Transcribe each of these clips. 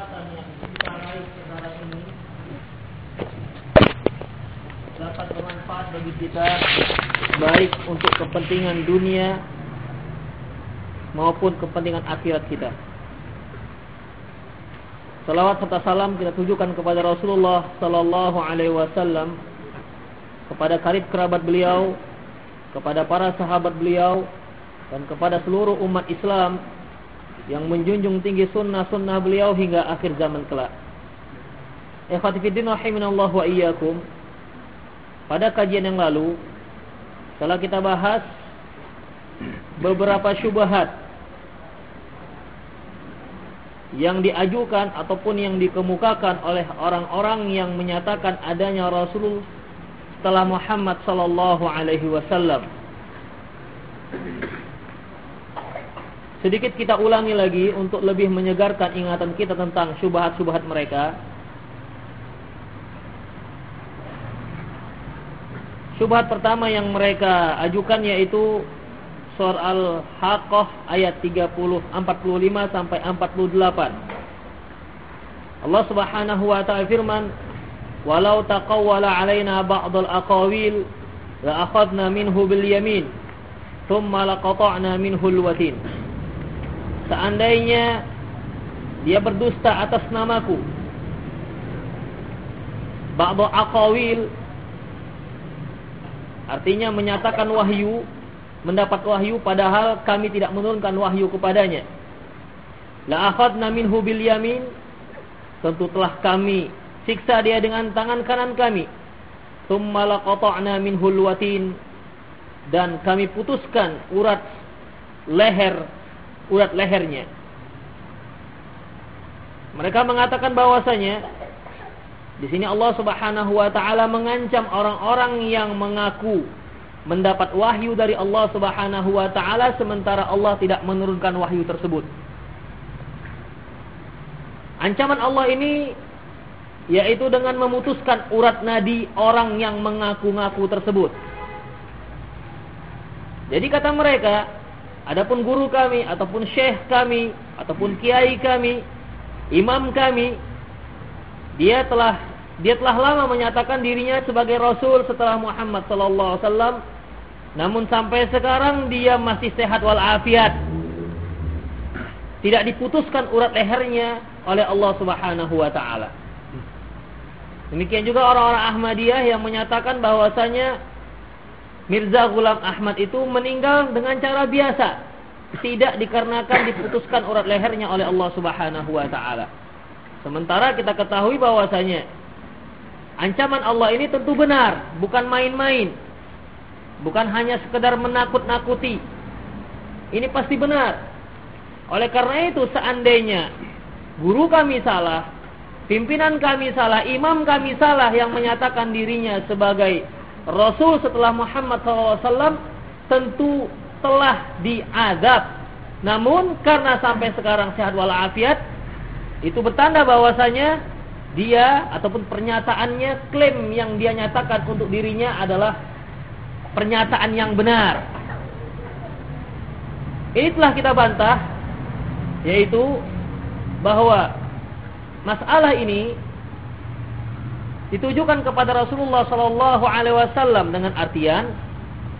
kesempatan yang kita sekarang ini dapat bermanfaat bagi kita baik untuk kepentingan dunia maupun kepentingan akhirat kita. Salawat serta salam kita tujukan kepada Rasulullah sallallahu alaihi wasallam kepada karib kerabat beliau, kepada para sahabat beliau dan kepada seluruh umat Islam yang menjunjung tinggi sunnah-sunnah beliau hingga akhir zaman kelak. Ikhwatifiddin rahiminallah wa iyyakum. Pada kajian yang lalu telah kita bahas beberapa syubhat yang diajukan ataupun yang dikemukakan oleh orang-orang yang menyatakan adanya Rasul setelah Muhammad sallallahu alaihi wasallam. Sedikit kita ulangi lagi untuk lebih menyegarkan ingatan kita tentang syubhat-syubhat mereka. Syubhat pertama yang mereka ajukan yaitu surah Al-Haqqah ayat 30 45 sampai 48. Allah Subhanahu wa taala firman, "Walau taqawwala 'alaina ba'dal aqawil la minhu bil yamin, thumma laqata'na minhu al-watin." Seandainya dia berdusta atas namaku. Ba'da aqawil artinya menyatakan wahyu, mendapat wahyu padahal kami tidak menurunkan wahyu kepadanya. La akhadna minhu bil yamin tentu telah kami siksa dia dengan tangan kanan kami. Tsumma laqata'na minhu watin dan kami putuskan urat leher urat lehernya. Mereka mengatakan bahwasanya di sini Allah Subhanahu wa taala mengancam orang-orang yang mengaku mendapat wahyu dari Allah Subhanahu wa taala sementara Allah tidak menurunkan wahyu tersebut. Ancaman Allah ini yaitu dengan memutuskan urat nadi orang yang mengaku-ngaku tersebut. Jadi kata mereka, Adapun guru kami ataupun syekh kami ataupun kiai kami, imam kami, dia telah dia telah lama menyatakan dirinya sebagai rasul setelah Muhammad sallallahu alaihi wasallam. Namun sampai sekarang dia masih sehat walafiat. Tidak diputuskan urat lehernya oleh Allah Subhanahu wa taala. Demikian juga orang-orang Ahmadiyah yang menyatakan bahwasanya Mirza Ghulam Ahmad itu meninggal dengan cara biasa, tidak dikarenakan diputuskan urat lehernya oleh Allah Subhanahu wa taala. Sementara kita ketahui bahwasanya ancaman Allah ini tentu benar, bukan main-main. Bukan hanya sekedar menakut-nakuti. Ini pasti benar. Oleh karena itu seandainya guru kami salah, pimpinan kami salah, imam kami salah yang menyatakan dirinya sebagai Rasul setelah Muhammad SAW tentu telah diazab. Namun karena sampai sekarang sehat walafiat, itu bertanda bahwasanya dia ataupun pernyataannya klaim yang dia nyatakan untuk dirinya adalah pernyataan yang benar. Ini telah kita bantah yaitu bahwa masalah ini ditujukan kepada Rasulullah sallallahu alaihi wasallam dengan artian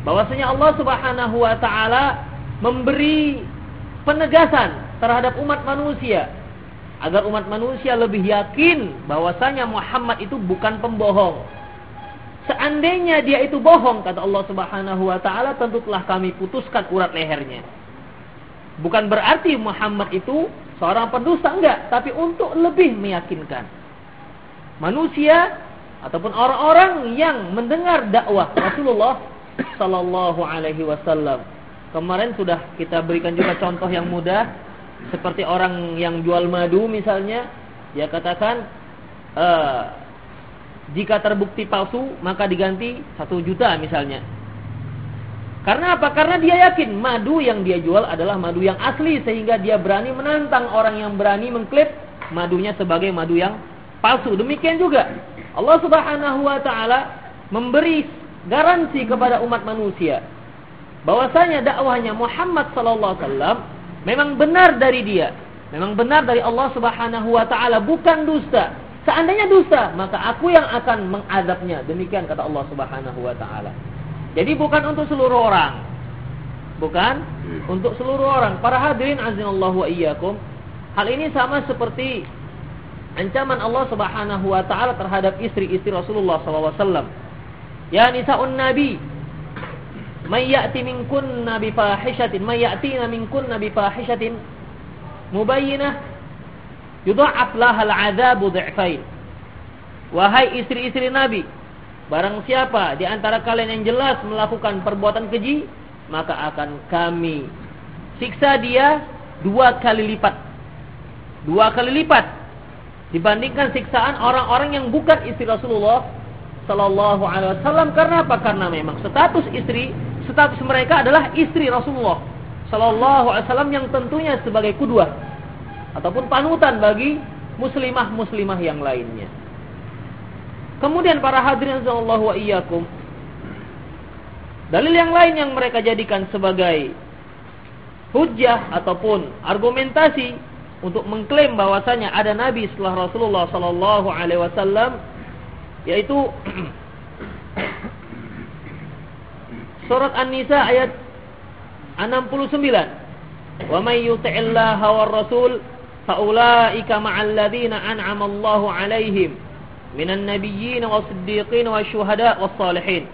bahwasanya Allah Subhanahu wa taala memberi penegasan terhadap umat manusia agar umat manusia lebih yakin bahwasanya Muhammad itu bukan pembohong. Seandainya dia itu bohong kata Allah Subhanahu wa taala tentu telah kami putuskan urat lehernya. Bukan berarti Muhammad itu seorang pendusta enggak, tapi untuk lebih meyakinkan manusia ataupun orang-orang yang mendengar dakwah Rasulullah sallallahu alaihi wasallam. Kemarin sudah kita berikan juga contoh yang mudah seperti orang yang jual madu misalnya, dia katakan e, jika terbukti palsu maka diganti satu juta misalnya. Karena apa? Karena dia yakin madu yang dia jual adalah madu yang asli sehingga dia berani menantang orang yang berani mengklaim madunya sebagai madu yang palsu. Demikian juga Allah Subhanahu wa taala memberi garansi kepada umat manusia bahwasanya dakwahnya Muhammad sallallahu alaihi wasallam memang benar dari dia memang benar dari Allah Subhanahu wa taala bukan dusta. Seandainya dusta, maka aku yang akan mengadabnya. Demikian kata Allah Subhanahu wa taala. Jadi bukan untuk seluruh orang. Bukan hmm. untuk seluruh orang. Para hadirin azinallahu wa iyyakum. Hal ini sama seperti ancaman Allah Subhanahu wa taala terhadap istri-istri Rasulullah wasallam. Ya nisa'un nabi, may ya'ti minkunna bi fahishatin, may ya'tina minkunna bi fahishatin mubayyinah yudha'af laha al'adzabu dhi'fain. Wahai istri-istri Nabi, barang siapa di antara kalian yang jelas melakukan perbuatan keji, maka akan kami siksa dia dua kali lipat. Dua kali lipat dibandingkan siksaan orang-orang yang bukan istri Rasulullah sallallahu alaihi wasallam karena apa? Karena memang status istri, status mereka adalah istri Rasulullah sallallahu alaihi wasallam yang tentunya sebagai kudua ataupun panutan bagi muslimah-muslimah yang lainnya. Kemudian para hadirin sallallahu wa iyyakum dalil yang lain yang mereka jadikan sebagai hujjah ataupun argumentasi untuk mengklaim bahwasanya ada nabi setelah Rasulullah sallallahu alaihi wasallam yaitu surat An-Nisa ayat 69 wa may yuti'illaha war rasul faulaika ma'al ladzina an'ama Allahu 'alaihim minan nabiyyin was-siddiqin wasyuhada was-salihin.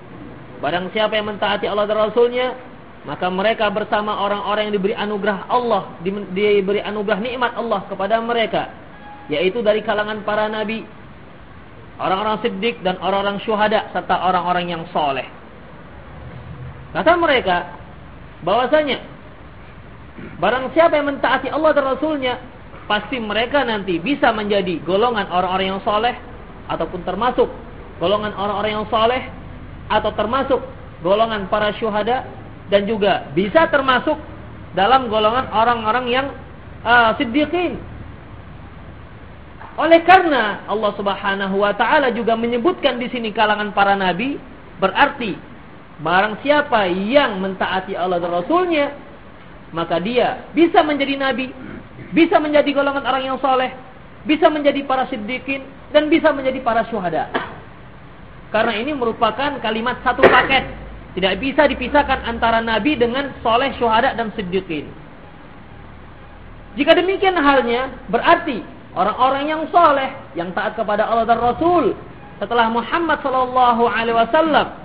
Barang siapa yang mentaati Allah dan Rasulnya, maka mereka bersama orang-orang yang diberi anugerah Allah, diberi anugerah nikmat Allah kepada mereka, yaitu dari kalangan para nabi, orang-orang siddiq dan orang-orang syuhada serta orang-orang yang soleh. Kata mereka bahwasanya barang siapa yang mentaati Allah dan Rasulnya pasti mereka nanti bisa menjadi golongan orang-orang yang soleh ataupun termasuk golongan orang-orang yang soleh atau termasuk golongan para syuhada dan juga bisa termasuk dalam golongan orang-orang yang uh, siddiqin. Oleh karena Allah Subhanahu wa taala juga menyebutkan di sini kalangan para nabi, berarti barang siapa yang mentaati Allah dan Rasulnya, maka dia bisa menjadi nabi bisa menjadi golongan orang yang soleh, bisa menjadi para siddiqin, dan bisa menjadi para syuhada. Karena ini merupakan kalimat satu paket. Tidak bisa dipisahkan antara nabi dengan soleh, syuhada, dan siddiqin. Jika demikian halnya, berarti orang-orang yang soleh, yang taat kepada Allah dan Rasul, setelah Muhammad Sallallahu Alaihi Wasallam,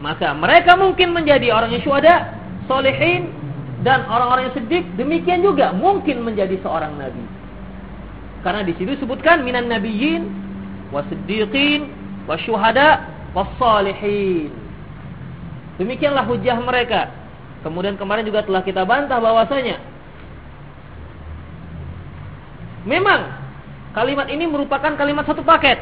maka mereka mungkin menjadi orang yang syuhada, solehin, dan orang-orang yang sedih demikian juga mungkin menjadi seorang nabi. Karena di situ disebutkan minan nabiyyin wasiddiqin wasyuhada wassalihin. Demikianlah hujah mereka. Kemudian kemarin juga telah kita bantah bahwasanya memang kalimat ini merupakan kalimat satu paket.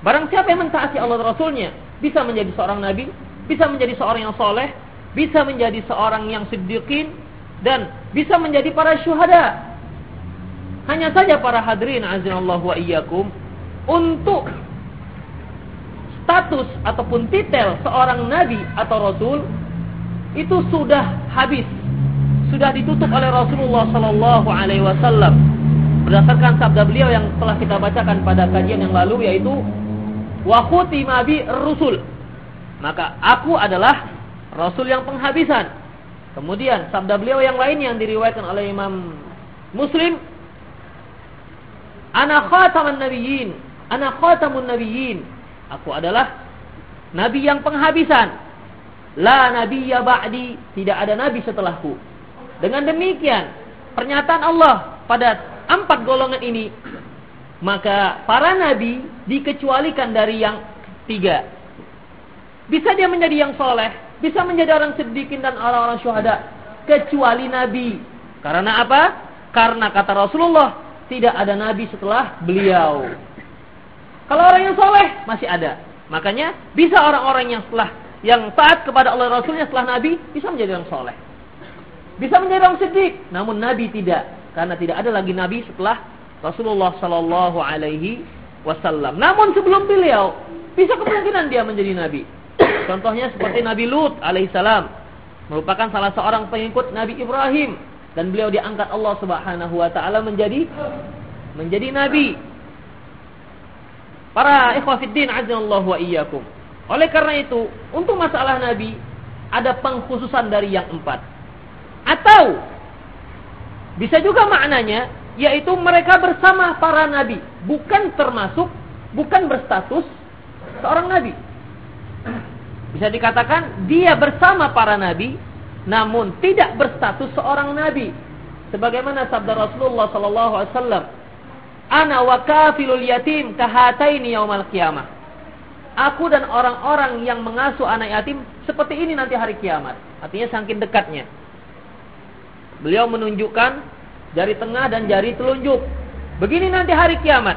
Barang siapa yang mentaati Allah Rasulnya bisa menjadi seorang nabi, bisa menjadi seorang yang soleh, bisa menjadi seorang yang siddiqin dan bisa menjadi para syuhada. Hanya saja para hadirin azinallahu wa iyyakum untuk status ataupun titel seorang nabi atau rasul itu sudah habis. Sudah ditutup oleh Rasulullah sallallahu alaihi wasallam berdasarkan sabda beliau yang telah kita bacakan pada kajian yang lalu yaitu wa khutima bi rusul. Maka aku adalah Rasul yang penghabisan. Kemudian sabda beliau yang lain yang diriwayatkan oleh Imam Muslim, "Ana khataman nabiyyin, ana khatamun nabiyyin." Aku adalah nabi yang penghabisan. La nabiyya ba'di, tidak ada nabi setelahku. Dengan demikian, pernyataan Allah pada empat golongan ini, maka para nabi dikecualikan dari yang tiga. Bisa dia menjadi yang soleh, bisa menjadi orang sedikin dan orang-orang syuhada kecuali nabi. Karena apa? Karena kata Rasulullah tidak ada nabi setelah beliau. Kalau orang yang soleh masih ada. Makanya bisa orang-orang yang setelah yang taat kepada Allah Rasulnya setelah Nabi bisa menjadi orang soleh. Bisa menjadi orang sedih. Namun Nabi tidak. Karena tidak ada lagi Nabi setelah Rasulullah Sallallahu Alaihi Wasallam. Namun sebelum beliau bisa kemungkinan dia menjadi Nabi. Contohnya seperti Nabi Lut alaihissalam merupakan salah seorang pengikut Nabi Ibrahim dan beliau diangkat Allah Subhanahu wa taala menjadi menjadi nabi. Para ikhwatiddin azallahu wa iyyakum. Oleh karena itu, untuk masalah nabi ada pengkhususan dari yang empat. Atau bisa juga maknanya yaitu mereka bersama para nabi, bukan termasuk bukan berstatus seorang nabi. Bisa dikatakan dia bersama para nabi namun tidak berstatus seorang nabi. Sebagaimana sabda Rasulullah wasallam, Ana wa kafilul yatim kahataini yaumal qiyamah. Aku dan orang-orang yang mengasuh anak yatim seperti ini nanti hari kiamat. Artinya saking dekatnya. Beliau menunjukkan jari tengah dan jari telunjuk. Begini nanti hari kiamat.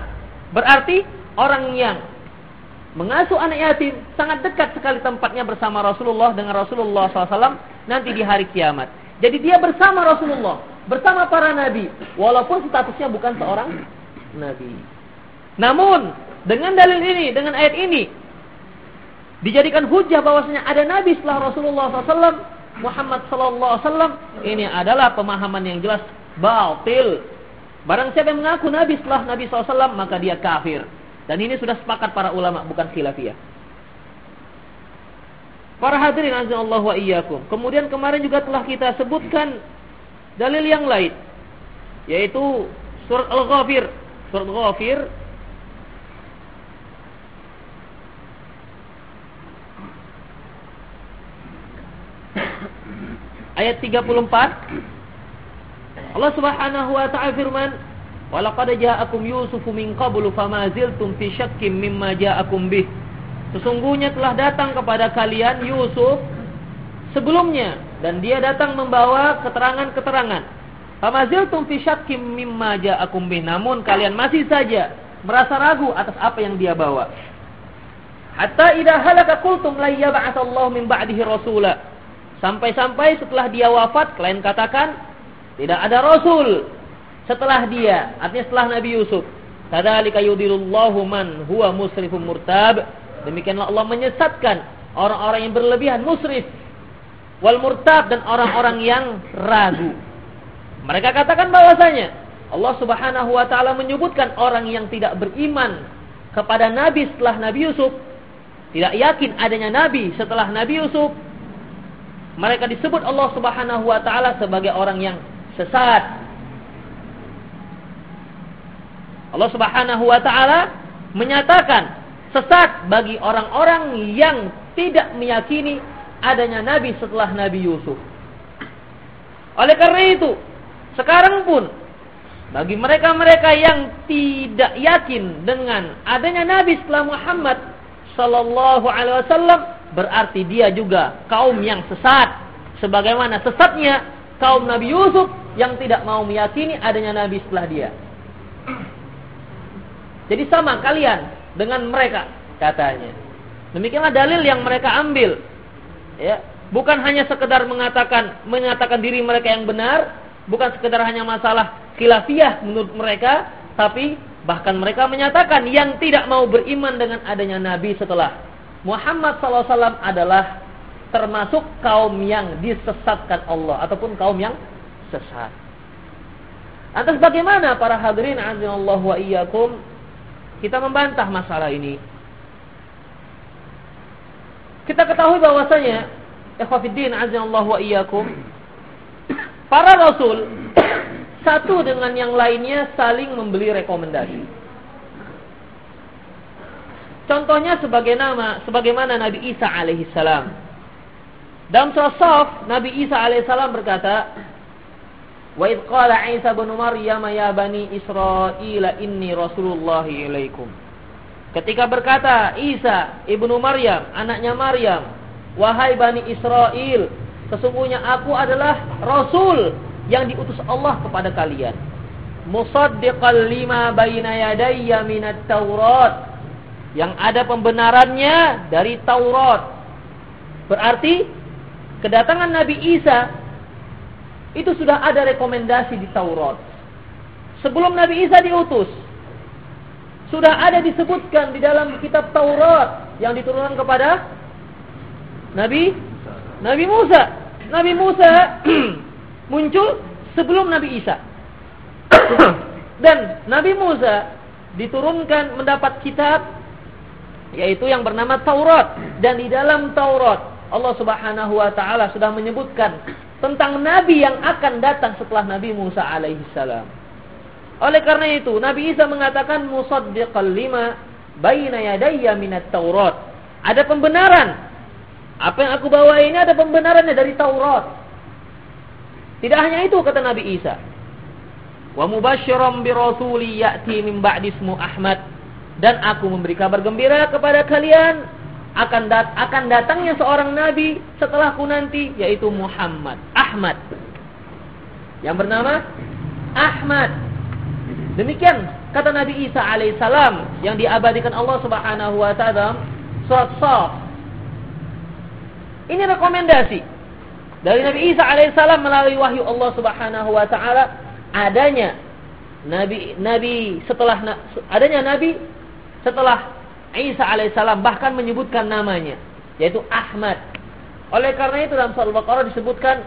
Berarti orang yang mengasuh anak yatim sangat dekat sekali tempatnya bersama Rasulullah dengan Rasulullah SAW nanti di hari kiamat. Jadi dia bersama Rasulullah, bersama para nabi, walaupun statusnya bukan seorang Nabi. Namun dengan dalil ini, dengan ayat ini dijadikan hujah bahwasanya ada Nabi setelah Rasulullah SAW, Muhammad Wasallam. Ini adalah pemahaman yang jelas batil. Barang siapa yang mengaku Nabi setelah Nabi SAW maka dia kafir. Dan ini sudah sepakat para ulama bukan khilafiyah. Para hadirin Allah wa iyyakum. Kemudian kemarin juga telah kita sebutkan dalil yang lain yaitu surat Al-Ghafir Surat Ghafir. Ayat 34 Allah Subhanahu wa taala firman Walaqad ja'akum Yusufu min qablu fama ziltum fi syakkim mimma ja'akum bih. Sesungguhnya telah datang kepada kalian Yusuf sebelumnya dan dia datang membawa keterangan-keterangan Famaziltum fi syakkim mimma ja'akum bih. Namun kalian masih saja merasa ragu atas apa yang dia bawa. Hatta idza halaka qultum la yab'atsallahu min ba'dihi. Sampai-sampai setelah dia wafat kalian katakan tidak ada rasul setelah dia, artinya setelah Nabi Yusuf. Kadzalika yudilullahu man huwa musrifun murtab. Demikianlah Allah menyesatkan orang-orang yang berlebihan musrif wal murtab dan orang-orang yang ragu. Mereka katakan bahwasanya Allah Subhanahu wa taala menyebutkan orang yang tidak beriman kepada nabi setelah Nabi Yusuf, tidak yakin adanya nabi setelah Nabi Yusuf. Mereka disebut Allah Subhanahu wa taala sebagai orang yang sesat. Allah Subhanahu wa taala menyatakan sesat bagi orang-orang yang tidak meyakini adanya nabi setelah Nabi Yusuf. Oleh karena itu, sekarang pun bagi mereka-mereka yang tidak yakin dengan adanya Nabi setelah Muhammad sallallahu alaihi wasallam berarti dia juga kaum yang sesat sebagaimana sesatnya kaum Nabi Yusuf yang tidak mau meyakini adanya Nabi setelah dia. Jadi sama kalian dengan mereka katanya. Demikianlah dalil yang mereka ambil. Ya, bukan hanya sekedar mengatakan menyatakan diri mereka yang benar, bukan sekedar hanya masalah khilafiyah menurut mereka, tapi bahkan mereka menyatakan yang tidak mau beriman dengan adanya Nabi setelah Muhammad SAW adalah termasuk kaum yang disesatkan Allah ataupun kaum yang sesat. Atas bagaimana para hadirin Allah wa iyyakum kita membantah masalah ini. Kita ketahui bahwasanya ikhwatiddin Allah wa iyyakum Para rasul satu dengan yang lainnya saling membeli rekomendasi. Contohnya sebagai nama, sebagaimana Nabi Isa alaihissalam. Dalam surah Saf, Nabi Isa alaihissalam berkata, Wa idh Isa bin Maryam ya bani Israel inni Rasulullah ilaikum. Ketika berkata Isa ibnu Maryam, anaknya Maryam, wahai bani Israel, Sesungguhnya aku adalah Rasul yang diutus Allah kepada kalian. Musaddiqal lima baina yadayya minat Taurat. Yang ada pembenarannya dari Taurat. Berarti kedatangan Nabi Isa itu sudah ada rekomendasi di Taurat. Sebelum Nabi Isa diutus, sudah ada disebutkan di dalam kitab Taurat yang diturunkan kepada Nabi Nabi Musa. Nabi Musa muncul sebelum Nabi Isa. Dan Nabi Musa diturunkan mendapat kitab yaitu yang bernama Taurat dan di dalam Taurat Allah Subhanahu wa taala sudah menyebutkan tentang nabi yang akan datang setelah Nabi Musa alaihi salam. Oleh karena itu Nabi Isa mengatakan musaddiqal lima baina yadayya minat Taurat. Ada pembenaran. Apa yang aku bawa ini ada pembenarannya dari Taurat. Tidak hanya itu kata Nabi Isa. Wa mubasysyiran bi rasuli ya'ti min ba'di ismu Ahmad. Dan aku memberi kabar gembira kepada kalian akan dat akan datangnya seorang nabi setelahku nanti yaitu Muhammad. Ahmad. Yang bernama Ahmad. Demikian kata Nabi Isa alaihissalam yang diabadikan Allah Subhanahu wa taala surat Shaf ini rekomendasi dari Nabi Isa alaihissalam melalui wahyu Allah Subhanahu wa taala adanya nabi nabi setelah adanya nabi setelah Isa alaihissalam bahkan menyebutkan namanya yaitu Ahmad. Oleh karena itu dalam surah Al-Baqarah disebutkan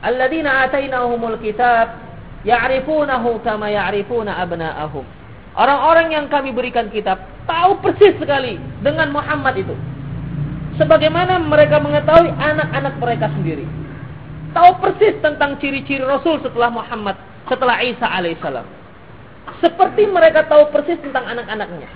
alladzina atainahumul kitab ya'rifunahu kama ya'rifuna abna'ahum. Orang-orang yang kami berikan kitab tahu persis sekali dengan Muhammad itu. Sebagaimana mereka mengetahui anak-anak mereka sendiri. Tahu persis tentang ciri-ciri Rasul setelah Muhammad, setelah Isa alaihissalam. Seperti mereka tahu persis tentang anak-anaknya.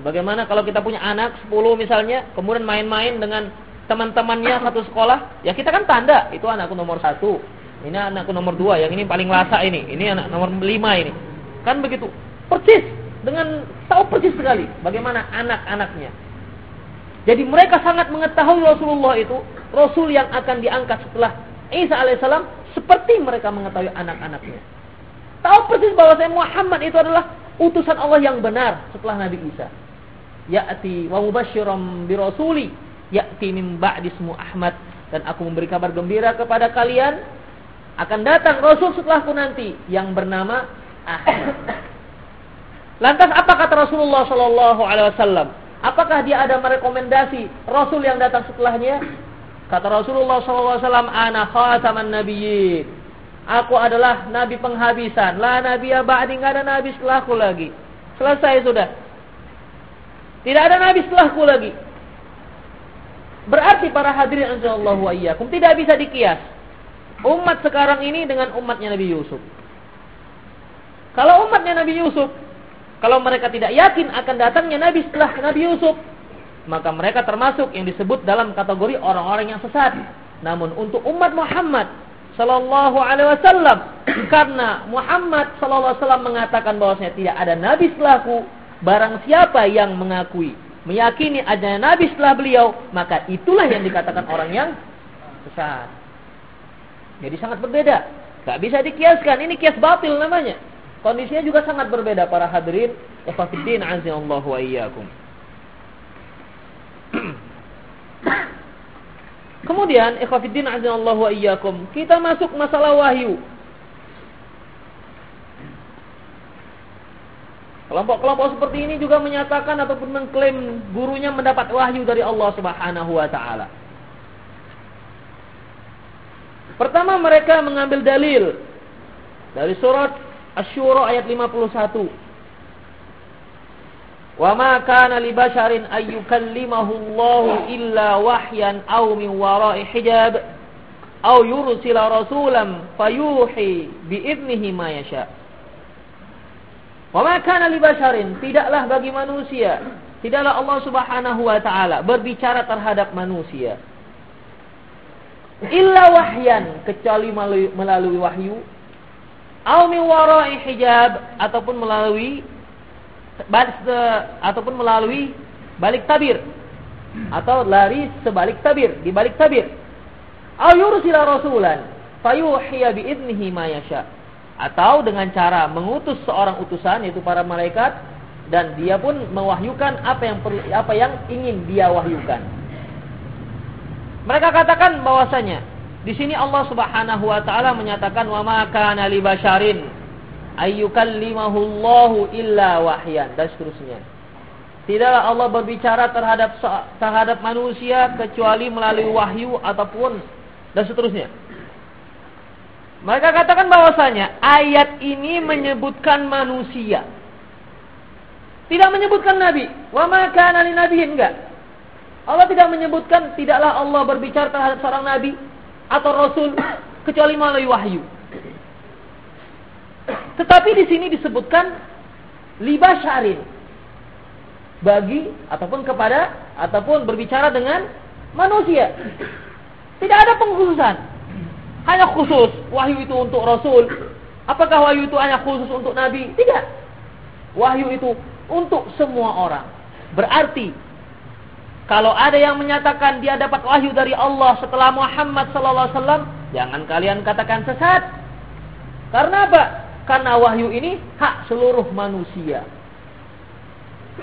Sebagaimana kalau kita punya anak 10 misalnya, kemudian main-main dengan teman-temannya satu sekolah, ya kita kan tanda, itu anakku nomor satu, ini anakku nomor dua, yang ini paling lasa ini, ini anak nomor lima ini. Kan begitu, persis, dengan tahu persis sekali bagaimana anak-anaknya. Jadi mereka sangat mengetahui Rasulullah itu, Rasul yang akan diangkat setelah Isa alaihissalam, seperti mereka mengetahui anak-anaknya. Tahu persis bahwa saya Muhammad itu adalah utusan Allah yang benar setelah Nabi Isa ya'ti wa mubasysyiran bi rasuli ya'ti min ba'di ismu Ahmad dan aku memberi kabar gembira kepada kalian akan datang rasul setelahku nanti yang bernama Ahmad. Lantas apa kata Rasulullah sallallahu alaihi wasallam? Apakah dia ada merekomendasi rasul yang datang setelahnya? Kata Rasulullah wasallam, "Ana khataman nabiyyin." Aku adalah nabi penghabisan. La nabiyya ba'di, enggak ada nabi setelahku lagi. Selesai sudah. Tidak ada nabi setelahku lagi. Berarti para hadirin Allah wa iyyakum tidak bisa dikias. Umat sekarang ini dengan umatnya Nabi Yusuf. Kalau umatnya Nabi Yusuf, kalau mereka tidak yakin akan datangnya Nabi setelah Nabi Yusuf, maka mereka termasuk yang disebut dalam kategori orang-orang yang sesat. Namun untuk umat Muhammad sallallahu alaihi wasallam karena Muhammad sallallahu alaihi wasallam mengatakan bahwasanya tidak ada nabi setelahku Barang siapa yang mengakui, meyakini adanya Nabi setelah beliau, maka itulah yang dikatakan orang yang sesat. Jadi sangat berbeda. Gak bisa dikiaskan. Ini kias batil namanya. Kondisinya juga sangat berbeda para hadirin. Ikhwafiddin azza wa iyyakum. Kemudian ikhwafiddin azza wa iyyakum, kita masuk masalah wahyu. Kelompok-kelompok seperti ini juga menyatakan ataupun mengklaim gurunya mendapat wahyu dari Allah Subhanahu wa taala. Pertama mereka mengambil dalil dari surat Asy-Syura ayat 51. Wa ma kana li basharin ay yukallimahu illa wahyan aw min wara'i hijab aw yursila rasulan fayuhi bi idnihi ma yasha'. Wa ma kana li basharin, tidaklah bagi manusia, tidaklah Allah Subhanahu wa taala berbicara terhadap manusia. Illa wahyan, kecuali melalui wahyu, au min wara'i hijab ataupun melalui ataupun melalui balik tabir atau lari sebalik tabir, di balik tabir. Au yursila rasulan fayuhiya bi idnihi ma yasha' atau dengan cara mengutus seorang utusan yaitu para malaikat dan dia pun mewahyukan apa yang perlu apa yang ingin dia wahyukan. Mereka katakan bahwasanya di sini Allah Subhanahu wa taala menyatakan wa ma kana li basyarin ayyukallimahu Allahu illa wahyan dan seterusnya. Tidaklah Allah berbicara terhadap terhadap manusia kecuali melalui wahyu ataupun dan seterusnya. Mereka katakan bahwasanya ayat ini menyebutkan manusia. Tidak menyebutkan nabi. Wa ma kana nabiyin enggak. Allah tidak menyebutkan tidaklah Allah berbicara terhadap seorang nabi atau rasul kecuali melalui wahyu. Tetapi di sini disebutkan libasharin bagi ataupun kepada ataupun berbicara dengan manusia. Tidak ada pengkhususan. Hanya khusus wahyu itu untuk Rasul. Apakah wahyu itu hanya khusus untuk Nabi? Tidak. Wahyu itu untuk semua orang. Berarti kalau ada yang menyatakan dia dapat wahyu dari Allah setelah Muhammad wasallam, jangan kalian katakan sesat. Karena apa? Karena wahyu ini hak seluruh manusia.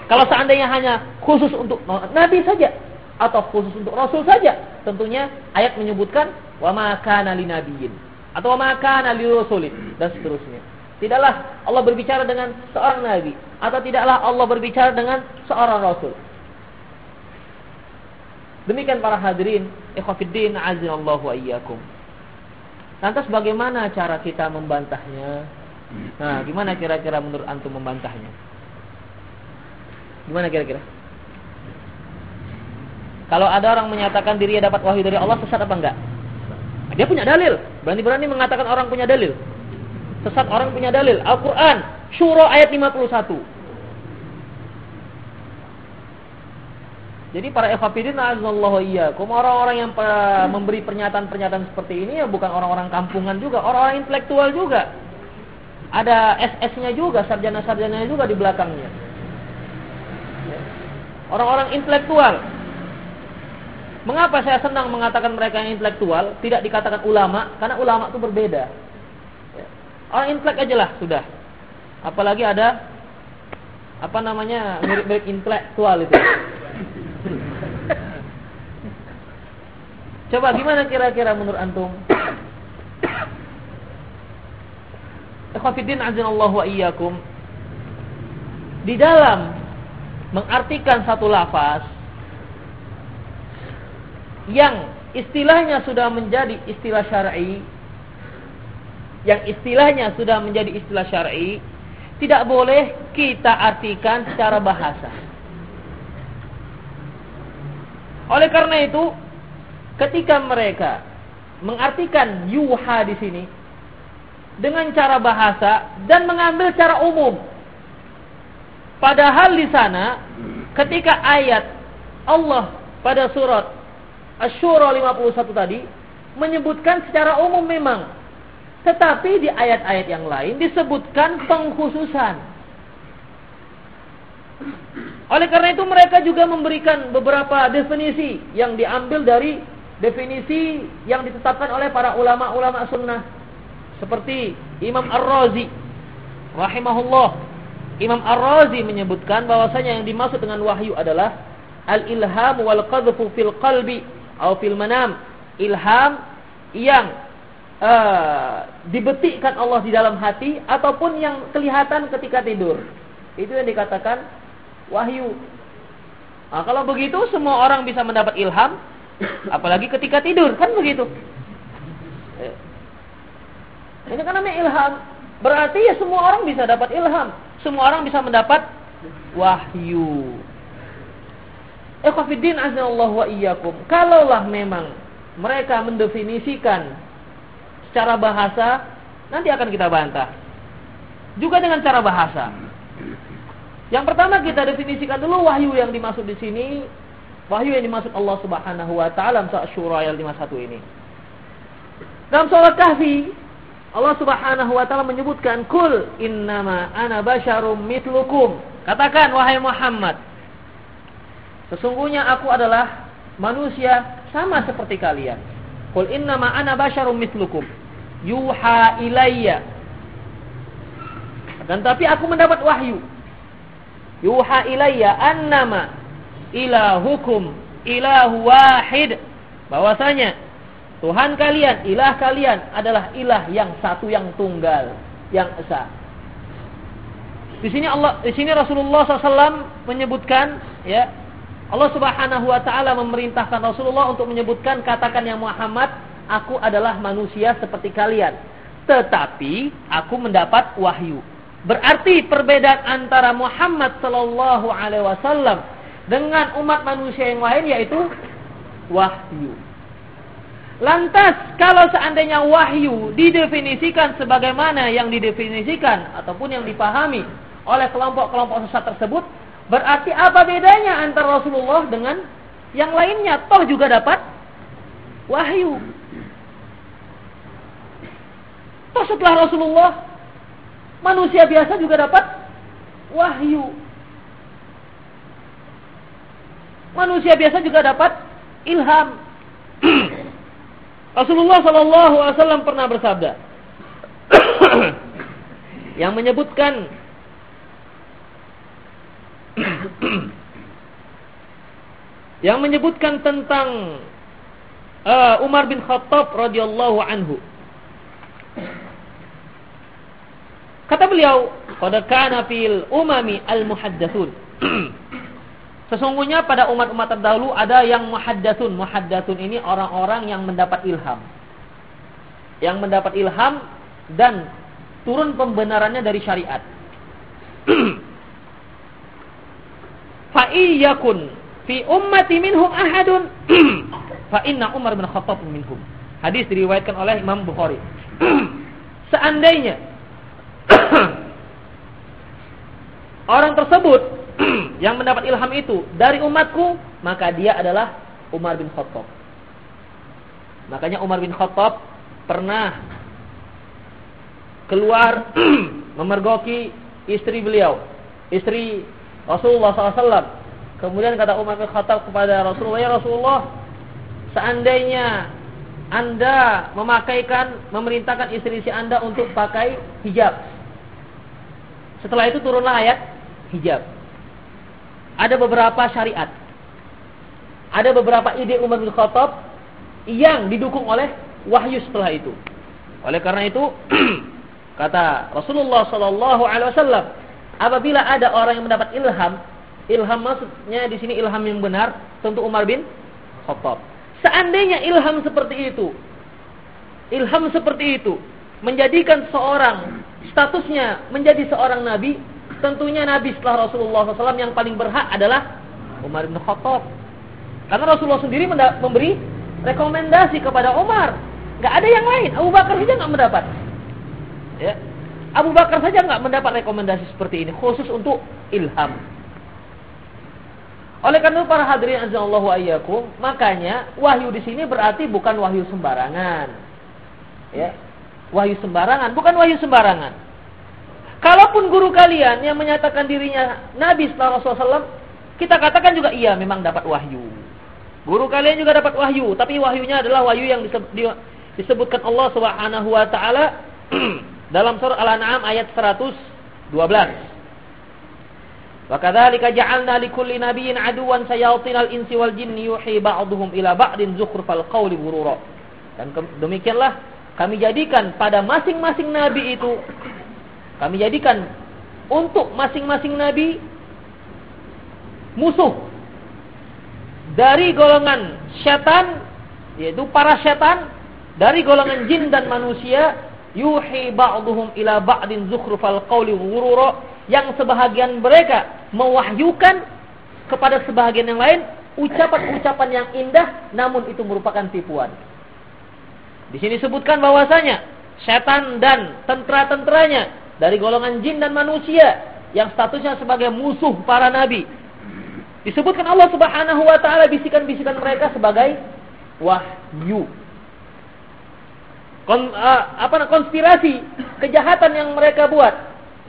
Kalau seandainya hanya khusus untuk Nabi saja atau khusus untuk Rasul saja, tentunya ayat menyebutkan wa ma kana linabiyyin atau wa ma kana dan seterusnya. Tidaklah Allah berbicara dengan seorang nabi atau tidaklah Allah berbicara dengan seorang rasul. Demikian para hadirin, ikhwatiddin azinallahu wa iyyakum. Lantas bagaimana cara kita membantahnya? Nah, gimana kira-kira menurut antum membantahnya? Gimana kira-kira? Kalau ada orang menyatakan dirinya dapat wahyu dari Allah, sesat apa enggak? Dia punya dalil. Berani-berani mengatakan orang punya dalil. Sesat orang punya dalil. Al-Quran. Syuro ayat 51. Jadi para ikhwafidin azallahu iyyakum orang-orang yang memberi pernyataan-pernyataan seperti ini ya bukan orang-orang kampungan juga, orang-orang intelektual juga. Ada SS-nya juga, sarjana-sarjananya juga di belakangnya. Orang-orang intelektual Mengapa saya senang mengatakan mereka yang intelektual, tidak dikatakan ulama? Karena ulama itu berbeda. Ya. Orang intelek aja lah sudah. Apalagi ada apa namanya mirip-mirip intelektual itu. Coba gimana kira-kira menurut antum? Ikhwatiddin azinallahu wa iyyakum. Di dalam mengartikan satu lafaz yang istilahnya sudah menjadi istilah syar'i yang istilahnya sudah menjadi istilah syar'i tidak boleh kita artikan secara bahasa. Oleh karena itu, ketika mereka mengartikan yuha di sini dengan cara bahasa dan mengambil cara umum, padahal di sana ketika ayat Allah pada surat Asyura 51 tadi menyebutkan secara umum memang. Tetapi di ayat-ayat yang lain disebutkan pengkhususan. Oleh karena itu mereka juga memberikan beberapa definisi yang diambil dari definisi yang ditetapkan oleh para ulama-ulama sunnah. Seperti Imam Ar-Razi rahimahullah. Imam Ar-Razi menyebutkan bahwasanya yang dimaksud dengan wahyu adalah al-ilham wal qadhfu fil qalbi atau fil manam ilham yang uh, dibetikkan Allah di dalam hati ataupun yang kelihatan ketika tidur. Itu yang dikatakan wahyu. Nah, kalau begitu semua orang bisa mendapat ilham apalagi ketika tidur, kan begitu. Eh. Ini kan namanya ilham. Berarti ya semua orang bisa dapat ilham. Semua orang bisa mendapat wahyu. Ikhwafiddin aznallahu wa iyyakum. Kalaulah memang mereka mendefinisikan secara bahasa, nanti akan kita bantah. Juga dengan cara bahasa. Yang pertama kita definisikan dulu wahyu yang dimaksud di sini. Wahyu yang dimaksud Allah Subhanahu wa taala dalam surah Syura ayat 51 ini. Dalam surah Kahfi, Allah Subhanahu wa taala menyebutkan, "Kul innama ana basyarum mitlukum." Katakan wahai Muhammad, Sesungguhnya aku adalah manusia sama seperti kalian. Qul innama ana basyarum mislukum yuha ilayya. Dan tapi aku mendapat wahyu. Yuha ilayya annama ilahukum ilahu wahid. Bahwasanya Tuhan kalian, ilah kalian adalah ilah yang satu yang tunggal, yang esa. Di sini Allah, di sini Rasulullah SAW menyebutkan ya Allah Subhanahu wa taala memerintahkan Rasulullah untuk menyebutkan katakan yang Muhammad, aku adalah manusia seperti kalian. tetapi aku mendapat wahyu. Berarti perbedaan antara Muhammad sallallahu alaihi wasallam dengan umat manusia yang lain yaitu wahyu. Lantas kalau seandainya wahyu didefinisikan sebagaimana yang didefinisikan ataupun yang dipahami oleh kelompok-kelompok sesat tersebut, berarti apa bedanya antara Rasulullah dengan yang lainnya? Toh juga dapat wahyu. Toh setelah Rasulullah manusia biasa juga dapat wahyu. Manusia biasa juga dapat ilham. Rasulullah Shallallahu Alaihi Wasallam pernah bersabda yang menyebutkan yang menyebutkan tentang uh, Umar bin Khattab radhiyallahu anhu. Kata beliau, "Qad kana fil umami al-muhaddatsun." Sesungguhnya pada umat-umat terdahulu ada yang muhaddatsun. Muhaddatsun ini orang-orang yang mendapat ilham. Yang mendapat ilham dan turun pembenarannya dari syariat. Fa iyyakun fi ummati minhum ahadun fa inna Umar bin Khattab minhum. Hadis diriwayatkan oleh Imam Bukhari. Seandainya orang tersebut yang mendapat ilham itu dari umatku, maka dia adalah Umar bin Khattab. Makanya Umar bin Khattab pernah keluar memergoki istri beliau, istri Rasulullah SAW. Kemudian kata Umar bin Khattab kepada Rasulullah, ya Rasulullah, seandainya anda memakaikan, memerintahkan istri-istri Anda untuk pakai hijab. Setelah itu turunlah ayat hijab ada beberapa syariat. Ada beberapa ide Umar bin Khattab yang didukung oleh wahyu setelah itu. Oleh karena itu, kata Rasulullah sallallahu alaihi wasallam, apabila ada orang yang mendapat ilham, ilham maksudnya di sini ilham yang benar, tentu Umar bin Khattab. Seandainya ilham seperti itu, ilham seperti itu menjadikan seorang statusnya menjadi seorang nabi, Tentunya Nabi setelah Rasulullah SAW yang paling berhak adalah Umar bin Khattab. Karena Rasulullah sendiri memberi rekomendasi kepada Umar. Gak ada yang lain. Abu Bakar saja nggak mendapat. Ya. Abu Bakar saja nggak mendapat rekomendasi seperti ini khusus untuk ilham. Oleh karena itu para hadirin azallahu ayyakum, makanya wahyu di sini berarti bukan wahyu sembarangan. Ya. Wahyu sembarangan, bukan wahyu sembarangan. Kalaupun guru kalian yang menyatakan dirinya Nabi setelah Rasulullah SAW, kita katakan juga iya memang dapat wahyu. Guru kalian juga dapat wahyu, tapi wahyunya adalah wahyu yang disebutkan Allah Subhanahu wa taala dalam surah Al-An'am ayat 112. Wa kadzalika ja'alna likulli nabiyyin aduwan sayatinal insi wal jinni yuhi ba'dhum ila ba'din zukhrufal qawli ghurura. Dan demikianlah kami jadikan pada masing-masing nabi itu kami jadikan untuk masing-masing nabi musuh dari golongan syaitan yaitu para syaitan dari golongan jin dan manusia yuhi ba'duhum ila ba'din zukhrufal qawli ghurura yang sebahagian mereka mewahyukan kepada sebahagian yang lain ucapan-ucapan yang indah namun itu merupakan tipuan. Di sini sebutkan bahwasanya setan dan tentara-tentaranya dari golongan jin dan manusia yang statusnya sebagai musuh para nabi. Disebutkan Allah Subhanahu wa taala bisikan-bisikan mereka sebagai wahyu. Kon, uh, apa konspirasi kejahatan yang mereka buat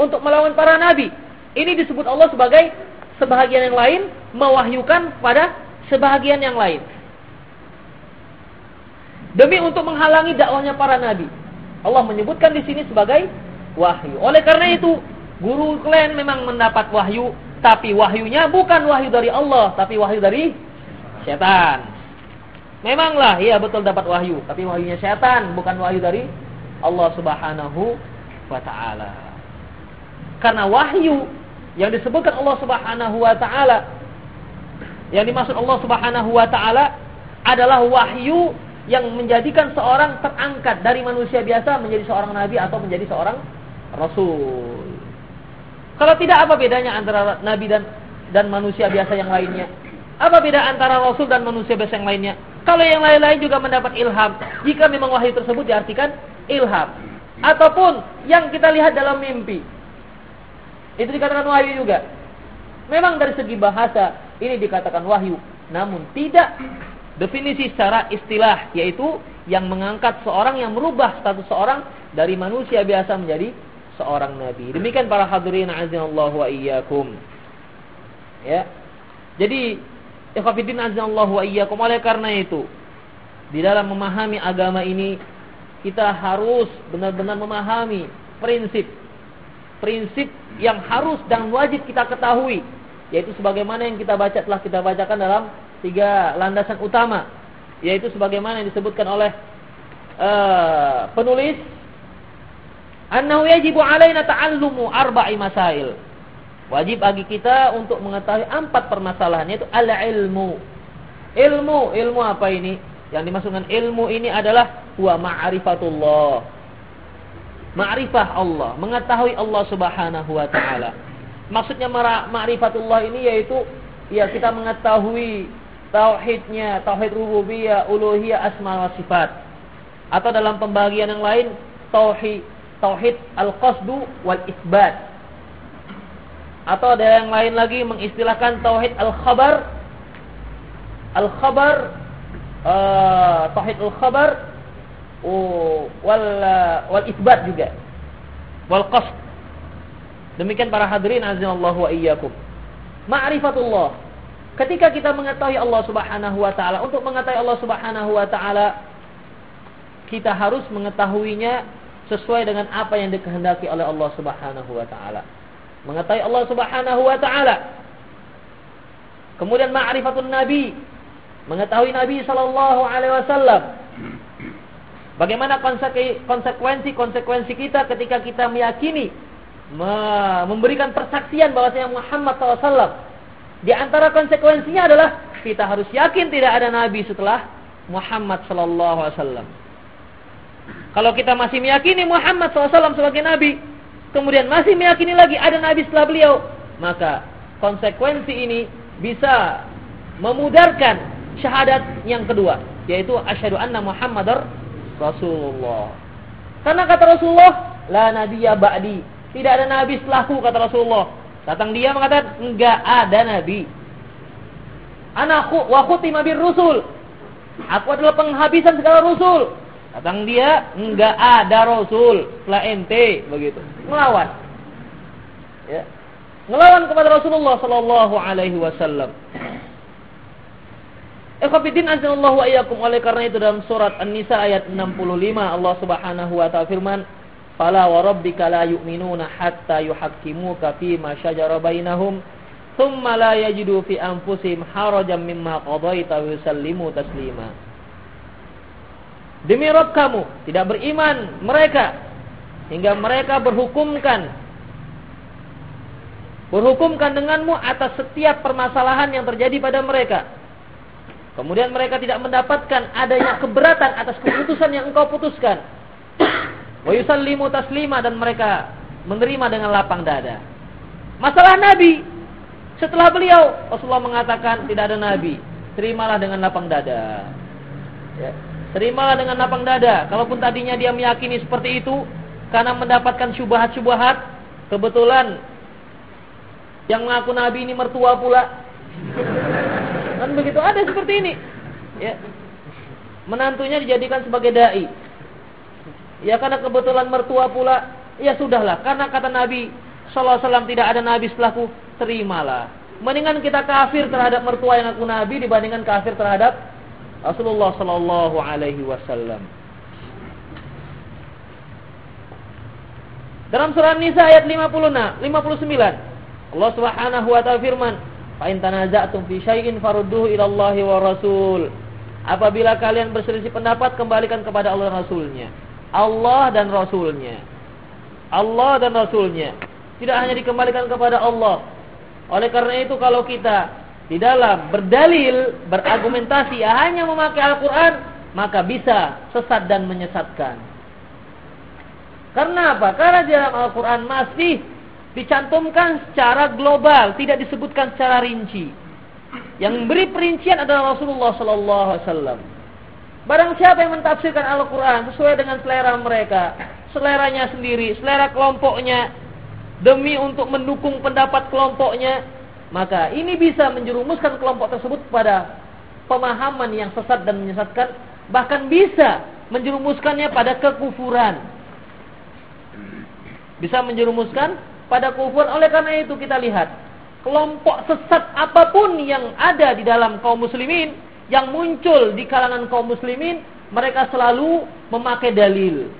untuk melawan para nabi. Ini disebut Allah sebagai sebahagian yang lain mewahyukan pada sebahagian yang lain. Demi untuk menghalangi dakwahnya para nabi. Allah menyebutkan di sini sebagai wahyu. Oleh karena itu, guru kalian memang mendapat wahyu, tapi wahyunya bukan wahyu dari Allah, tapi wahyu dari setan. Memanglah, iya betul dapat wahyu, tapi wahyunya setan, bukan wahyu dari Allah Subhanahu wa taala. Karena wahyu yang disebutkan Allah Subhanahu wa taala yang dimaksud Allah Subhanahu wa taala adalah wahyu yang menjadikan seorang terangkat dari manusia biasa menjadi seorang nabi atau menjadi seorang rasul. Kalau tidak apa bedanya antara nabi dan dan manusia biasa yang lainnya? Apa beda antara rasul dan manusia biasa yang lainnya? Kalau yang lain-lain juga mendapat ilham, jika memang wahyu tersebut diartikan ilham. Ataupun yang kita lihat dalam mimpi. Itu dikatakan wahyu juga. Memang dari segi bahasa ini dikatakan wahyu, namun tidak definisi secara istilah yaitu yang mengangkat seorang yang merubah status seorang dari manusia biasa menjadi seorang nabi. Demikian para hadirin azanallahu wa iyyakum. Ya. Jadi Ikhwafidin azallahu wa iyyakum oleh karena itu di dalam memahami agama ini kita harus benar-benar memahami prinsip prinsip yang harus dan wajib kita ketahui yaitu sebagaimana yang kita baca telah kita bacakan dalam tiga landasan utama yaitu sebagaimana yang disebutkan oleh uh, penulis annahu yajibu alaina ta'allumu arba'i masail Wajib bagi kita untuk mengetahui empat permasalahan yaitu al-ilmu. Ilmu, ilmu apa ini? Yang dimaksudkan ilmu ini adalah huwa ma'rifatullah. Ma'rifah Allah, mengetahui Allah Subhanahu wa taala. Maksudnya ma'rifatullah ini yaitu ya kita mengetahui tauhidnya, tauhid rububiyah, uluhiyah, asma wa sifat. Atau dalam pembagian yang lain tauhid tauhid al-qasdu wal isbat atau ada yang lain lagi mengistilahkan tauhid al-khabar? Al-khabar uh, tauhid al-khabar uh, wal uh, wal isbat juga. Wal qasd demikian para hadirin azallahu wa iyyakum. Ma'rifatullah. Ketika kita mengetahui Allah Subhanahu wa taala untuk mengetahui Allah Subhanahu wa taala kita harus mengetahuinya sesuai dengan apa yang dikehendaki oleh Allah Subhanahu wa taala mengetahui Allah Subhanahu wa taala. Kemudian ma'rifatun nabi, mengetahui Nabi sallallahu alaihi wasallam. Bagaimana konsekuensi-konsekuensi kita ketika kita meyakini memberikan persaksian bahwasanya Muhammad SAW. Di antara konsekuensinya adalah kita harus yakin tidak ada nabi setelah Muhammad sallallahu alaihi wasallam. Kalau kita masih meyakini Muhammad SAW sebagai nabi, kemudian masih meyakini lagi ada nabi setelah beliau, maka konsekuensi ini bisa memudarkan syahadat yang kedua, yaitu asyhadu anna Muhammadar Rasulullah. Karena kata Rasulullah, la nabiyya ba'di. Tidak ada nabi setelahku kata Rasulullah. Datang dia mengatakan enggak ada nabi. Anakku wa khutima bir rusul. Aku adalah penghabisan segala rasul. Datang dia, enggak ada Rasul setelah ente begitu. Melawan. Ya. Melawan kepada Rasulullah sallallahu alaihi wasallam. Ikhwatiddin azallahu wa iyyakum oleh karena itu dalam surat An-Nisa ayat 65 Allah Subhanahu wa taala firman, "Fala wa rabbika la yu'minuna hatta yuhaqqimuka fi ma shajara bainahum, thumma la yajidu fi anfusihim harajan mimma qadaita wa yusallimu taslima." Demi Rob kamu tidak beriman mereka hingga mereka berhukumkan berhukumkan denganmu atas setiap permasalahan yang terjadi pada mereka. Kemudian mereka tidak mendapatkan adanya keberatan atas keputusan yang engkau putuskan. Wa yusallimu taslima dan mereka menerima dengan lapang dada. Masalah Nabi setelah beliau Rasulullah mengatakan tidak ada Nabi, terimalah dengan lapang dada. Ya. Terimalah dengan lapang dada. Kalaupun tadinya dia meyakini seperti itu karena mendapatkan syubhat-syubhat, kebetulan yang mengaku nabi ini mertua pula. Dan begitu ada seperti ini. Ya. Menantunya dijadikan sebagai dai. Ya karena kebetulan mertua pula, ya sudahlah. Karena kata Nabi sallallahu alaihi tidak ada nabi setelahku, terimalah. Mendingan kita kafir terhadap mertua yang aku nabi dibandingkan kafir terhadap Rasulullah sallallahu alaihi wasallam. Dalam surah Nisa ayat 56, 59, Allah Subhanahu wa taala firman, "Fa in tanaza'tum fi syai'in farudduhu ila Allah wa Rasul." Apabila kalian berselisih pendapat, kembalikan kepada Allah dan Rasulnya. Allah dan Rasulnya. Allah dan Rasulnya. Tidak hanya dikembalikan kepada Allah. Oleh karena itu kalau kita di dalam berdalil, berargumentasi ya hanya memakai Al-Quran, maka bisa sesat dan menyesatkan. Karena apa? Karena di dalam Al-Quran masih dicantumkan secara global, tidak disebutkan secara rinci. Yang beri perincian adalah Rasulullah Sallallahu Alaihi Wasallam. Barang siapa yang mentafsirkan Al-Quran sesuai dengan selera mereka, seleranya sendiri, selera kelompoknya, demi untuk mendukung pendapat kelompoknya, maka ini bisa menjerumuskan kelompok tersebut pada pemahaman yang sesat dan menyesatkan, bahkan bisa menjerumuskannya pada kekufuran. Bisa menjerumuskan pada kufur. Oleh karena itu kita lihat kelompok sesat apa pun yang ada di dalam kaum muslimin yang muncul di kalangan kaum muslimin mereka selalu memakai dalil.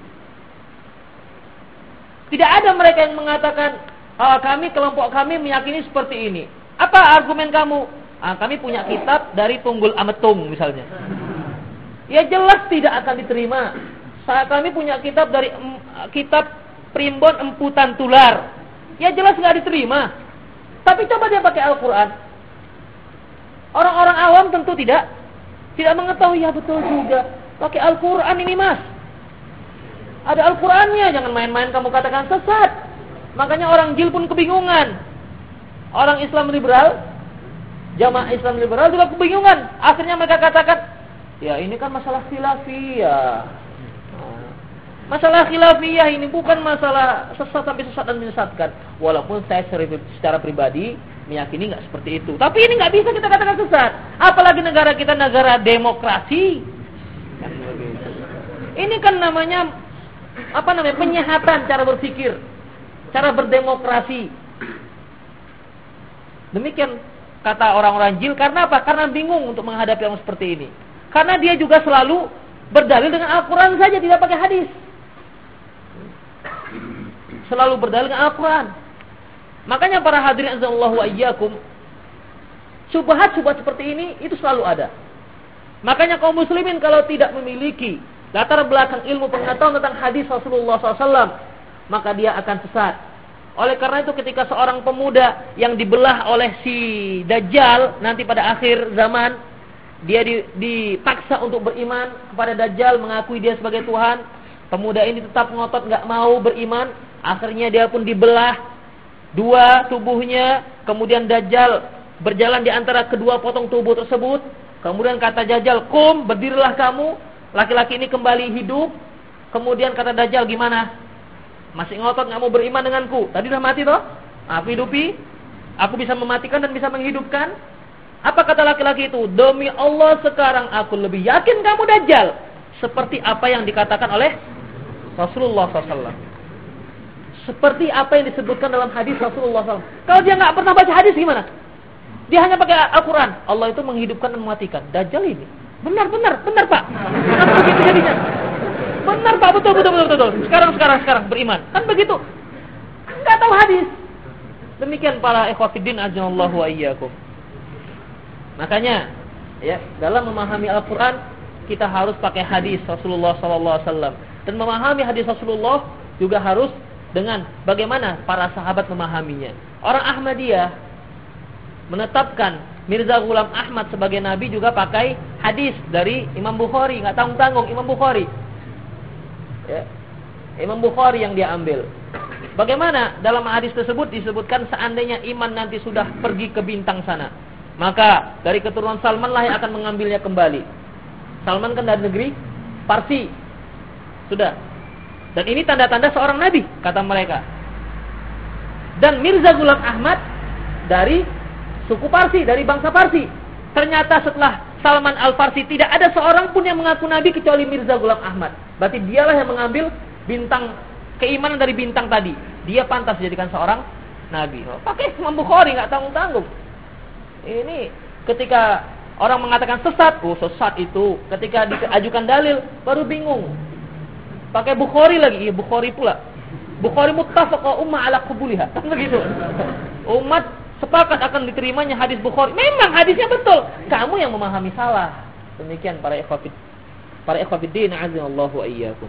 Tidak ada mereka yang mengatakan ah, kami kelompok kami meyakini seperti ini. Apa argumen kamu? Ah, kami punya kitab dari Tunggul Ametung misalnya. Ya jelas tidak akan diterima. Saat kami punya kitab dari kitab primbon emputan tular. Ya jelas nggak diterima. Tapi coba dia pakai Al-Quran. Orang-orang awam tentu tidak tidak mengetahui ya betul juga. Pakai Al-Quran ini mas. Ada Al-Qurannya, jangan main-main kamu katakan sesat. Makanya orang jil pun kebingungan. Orang Islam liberal, jamaah Islam liberal juga kebingungan. Akhirnya mereka katakan, ya ini kan masalah khilafiyah. Masalah khilafiyah ini bukan masalah sesat sampai sesat dan menyesatkan. Walaupun saya secara pribadi meyakini nggak seperti itu. Tapi ini nggak bisa kita katakan sesat. Apalagi negara kita negara demokrasi. Ini kan namanya apa namanya penyehatan cara berpikir, cara berdemokrasi. Demikian kata orang-orang jil karena apa? Karena bingung untuk menghadapi yang seperti ini. Karena dia juga selalu berdalil dengan Al-Quran saja, tidak pakai hadis selalu berdalil dengan Al-Quran. Makanya para hadirin azallahu wa iyyakum, subhat-subhat seperti ini itu selalu ada. Makanya kaum muslimin kalau tidak memiliki latar belakang ilmu pengetahuan tentang hadis Rasulullah SAW, maka dia akan sesat. Oleh karena itu ketika seorang pemuda yang dibelah oleh si Dajjal nanti pada akhir zaman dia dipaksa untuk beriman kepada Dajjal mengakui dia sebagai Tuhan, pemuda ini tetap ngotot nggak mau beriman, Akhirnya dia pun dibelah dua tubuhnya, kemudian Dajjal berjalan di antara kedua potong tubuh tersebut. Kemudian kata Dajjal, "Kum, berdirilah kamu." Laki-laki ini kembali hidup. Kemudian kata Dajjal, "Gimana? Masih ngotot nggak mau beriman denganku? Tadi udah mati toh? Aku hidupi. Aku bisa mematikan dan bisa menghidupkan." Apa kata laki-laki itu? Demi Allah sekarang aku lebih yakin kamu Dajjal. Seperti apa yang dikatakan oleh Rasulullah SAW. Seperti apa yang disebutkan dalam hadis Rasulullah SAW. Kalau dia nggak pernah baca hadis gimana? Dia hanya pakai Al-Quran. Allah itu menghidupkan dan mematikan. Dajjal ini. Benar, benar, benar Pak. Kenapa begitu jadinya? Benar Pak, betul, betul, betul, betul. Sekarang, sekarang, sekarang beriman. Kan begitu. Nggak tahu hadis. Demikian para ikhwatiddin ajallahu wa iyyakum. Makanya, ya, dalam memahami Al-Quran, kita harus pakai hadis Rasulullah SAW. Dan memahami hadis Rasulullah juga harus dengan bagaimana para sahabat memahaminya. Orang Ahmadiyah menetapkan Mirza Ghulam Ahmad sebagai nabi juga pakai hadis dari Imam Bukhari, nggak tanggung-tanggung Imam Bukhari. Ya. Imam Bukhari yang dia ambil. Bagaimana dalam hadis tersebut disebutkan seandainya iman nanti sudah pergi ke bintang sana, maka dari keturunan Salman lah yang akan mengambilnya kembali. Salman kan dari negeri Parsi. Sudah, dan ini tanda-tanda seorang nabi, kata mereka. Dan Mirza Ghulam Ahmad dari suku Parsi, dari bangsa Parsi. Ternyata setelah Salman Al-Farsi tidak ada seorang pun yang mengaku nabi kecuali Mirza Ghulam Ahmad. Berarti dialah yang mengambil bintang keimanan dari bintang tadi. Dia pantas dijadikan seorang nabi. Oh, pakai Imam Bukhari nggak tanggung-tanggung. Ini ketika orang mengatakan sesat, oh sesat itu. Ketika diajukan dalil baru bingung. Pakai Bukhari lagi, iya Bukhari pula. Bukhari muttafaqa umma ala qubuliha. Kan begitu. Umat sepakat akan diterimanya hadis Bukhari. Memang hadisnya betul. Kamu yang memahami salah. Demikian para ikhwafid para ikhwafiddin azallahu wa iyyakum.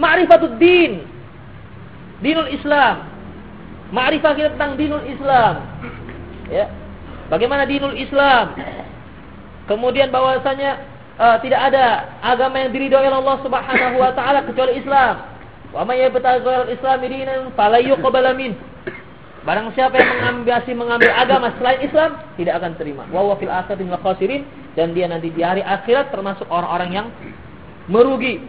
Ma'rifatud din. Dinul Islam. Ma'rifah kita tentang dinul Islam. Ya. Bagaimana dinul Islam? Kemudian bahwasanya uh, tidak ada agama yang diridhoi oleh Allah Subhanahu wa taala kecuali Islam. Wa may yabtaghi Islam dinan fala. Barang siapa yang mengambil mengambil agama selain Islam tidak akan terima. Wa huwa fil akhirati khasirin dan dia nanti di hari akhirat termasuk orang-orang yang merugi.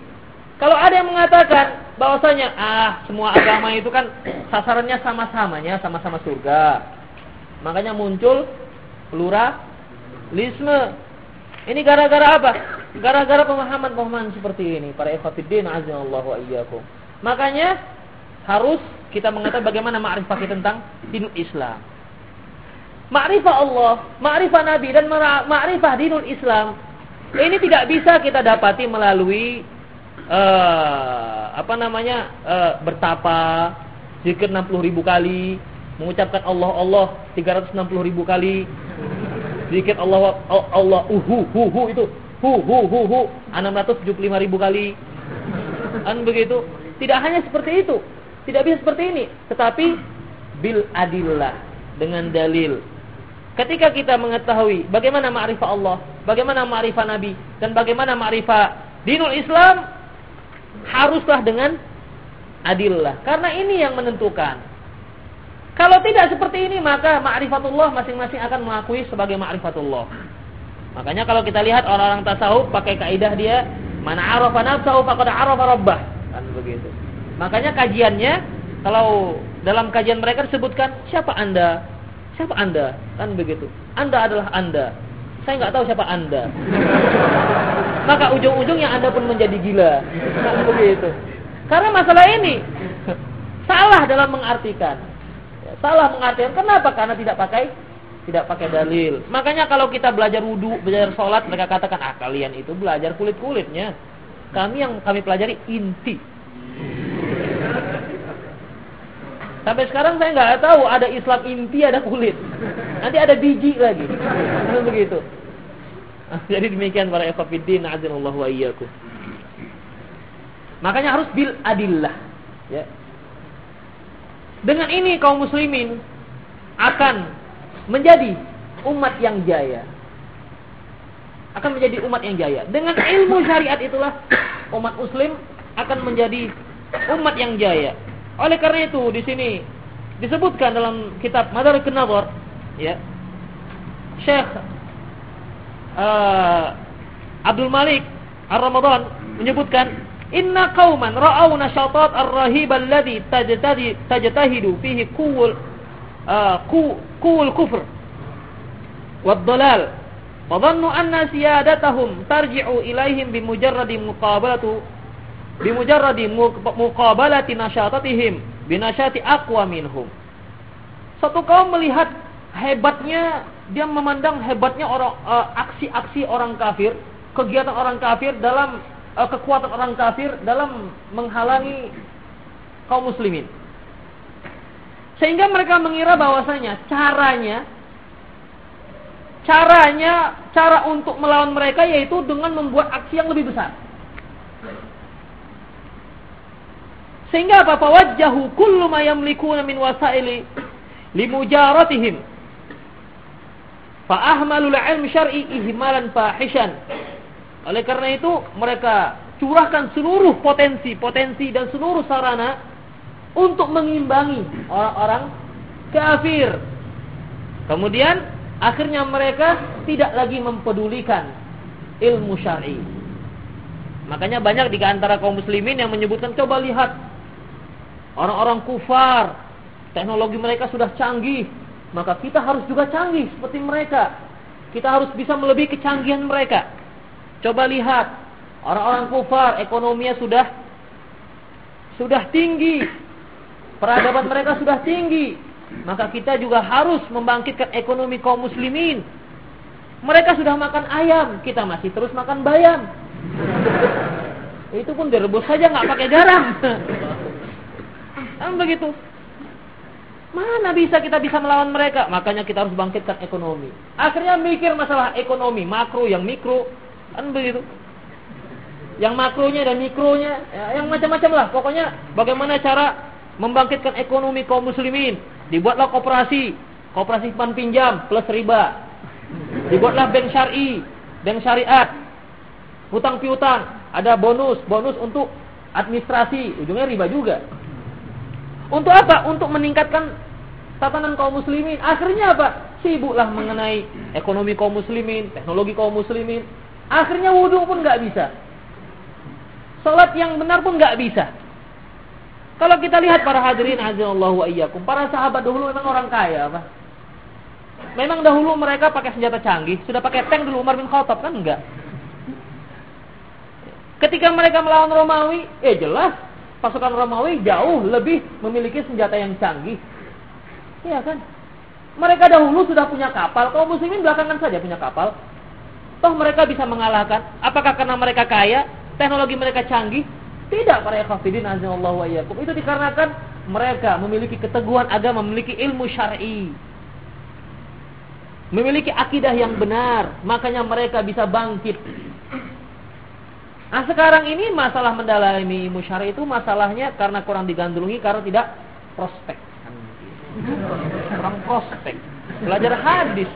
Kalau ada yang mengatakan bahwasanya ah semua agama itu kan sasarannya sama-samanya sama-sama surga. Makanya muncul pluralisme. Ini gara-gara apa? Gara-gara pemahaman-pemahaman seperti ini. Para ikhwatiddin azza wa iyyakum. Makanya harus kita mengetahui bagaimana ma'rifah kita tentang dinul Islam. Ma'rifah Allah, ma'rifah Nabi dan ma'rifah dinul Islam ini tidak bisa kita dapati melalui uh, apa namanya uh, bertapa zikir 60 ribu kali mengucapkan Allah Allah 360 ribu kali zikir Allah Allah uhu hu hu itu hu hu hu hu 675 ribu kali kan begitu tidak hanya seperti itu tidak bisa seperti ini tetapi bil adillah dengan dalil Ketika kita mengetahui bagaimana ma'rifah Allah, bagaimana ma'rifah Nabi, dan bagaimana ma'rifah dinul Islam, haruslah dengan adillah. Karena ini yang menentukan. Kalau tidak seperti ini, maka ma'rifatullah masing-masing akan mengakui sebagai ma'rifatullah. Makanya kalau kita lihat orang-orang tasawuf pakai kaidah dia, mana arafa nafsahu faqad arafa rabbah. Kan begitu. Makanya kajiannya, kalau dalam kajian mereka disebutkan, siapa anda? Siapa Anda? Kan begitu. Anda adalah Anda. Saya nggak tahu siapa Anda. Maka ujung-ujungnya Anda pun menjadi gila. Kan begitu. Karena masalah ini salah dalam mengartikan. Salah mengartikan. Kenapa? Karena tidak pakai tidak pakai dalil. Makanya kalau kita belajar wudhu, belajar sholat, mereka katakan, ah kalian itu belajar kulit-kulitnya. Kami yang kami pelajari inti. Sampai sekarang saya nggak tahu ada Islam inti ada kulit. Nanti ada biji lagi. Begitu. Jadi demikian para ikhwatiddin azanallahu wa. Makanya harus bil adillah, ya. Dengan ini kaum muslimin akan menjadi umat yang jaya. Akan menjadi umat yang jaya. Dengan ilmu syariat itulah umat muslim akan menjadi umat yang jaya. Oleh karena itu di sini disebutkan dalam kitab Madarik Nazar ya. Syekh uh, Abdul Malik Ar-Ramadan menyebutkan inna qauman ra'au nashatat ar-rahib alladhi tajtadi tajtahidu fihi kuwul uh, kuwul kufr wad dalal wa anna siyadatahum tarji'u ilaihim bimujarradi muqabalatu bimujarradi muqabalati nasyatatihim binasyati aqwa minhum. Satu kaum melihat hebatnya dia memandang hebatnya orang eh, aksi-aksi uh, orang kafir, kegiatan orang kafir dalam uh, kekuatan orang kafir dalam menghalangi kaum muslimin. Sehingga mereka mengira bahwasanya caranya caranya cara untuk melawan mereka yaitu dengan membuat aksi yang lebih besar. Sehingga apa? Fawajjahu kullu ma yamlikuna min wasaili limujaratihim. Fa ahmalul ilm syar'i ihmalan fahishan. Oleh karena itu mereka curahkan seluruh potensi-potensi dan seluruh sarana untuk mengimbangi orang-orang kafir. Kemudian akhirnya mereka tidak lagi mempedulikan ilmu syar'i. Makanya banyak di antara kaum muslimin yang menyebutkan coba lihat Orang-orang kufar, teknologi mereka sudah canggih, maka kita harus juga canggih seperti mereka. Kita harus bisa melebihi kecanggihan mereka. Coba lihat, orang-orang kufar ekonominya sudah sudah tinggi. Peradaban mereka sudah tinggi. Maka kita juga harus membangkitkan ekonomi kaum muslimin. Mereka sudah makan ayam, kita masih terus makan bayam. Itu pun direbus saja nggak pakai garam. Kan begitu. Mana bisa kita bisa melawan mereka? Makanya kita harus bangkitkan ekonomi. Akhirnya mikir masalah ekonomi, makro yang mikro. Kan begitu. Yang makronya dan mikronya, ya, yang macam-macam lah. Pokoknya bagaimana cara membangkitkan ekonomi kaum muslimin. Dibuatlah koperasi, koperasi pinjam plus riba. Dibuatlah bank syari, bank syariat. hutang piutang, ada bonus, bonus untuk administrasi, ujungnya riba juga. Untuk apa? Untuk meningkatkan tatanan kaum muslimin. Akhirnya apa? Sibuklah mengenai ekonomi kaum muslimin, teknologi kaum muslimin. Akhirnya wudhu pun nggak bisa. Salat yang benar pun nggak bisa. Kalau kita lihat para hadirin azallahu wa iyyakum, para sahabat dahulu memang orang kaya, apa? Memang dahulu mereka pakai senjata canggih, sudah pakai tank dulu Umar bin Khattab kan enggak? Ketika mereka melawan Romawi, eh jelas pasukan Romawi jauh lebih memiliki senjata yang canggih. Iya kan? Mereka dahulu sudah punya kapal, kaum muslimin belakangan saja punya kapal. Toh mereka bisa mengalahkan. Apakah karena mereka kaya, teknologi mereka canggih? Tidak para ikhwatiddin azallahu wa iyyakum. Itu dikarenakan mereka memiliki keteguhan agama, memiliki ilmu syar'i. Memiliki akidah yang benar, makanya mereka bisa bangkit. Nah sekarang ini masalah mendalami ilmu itu masalahnya karena kurang digandrungi karena tidak prospek. Kurang prospek. Belajar hadis.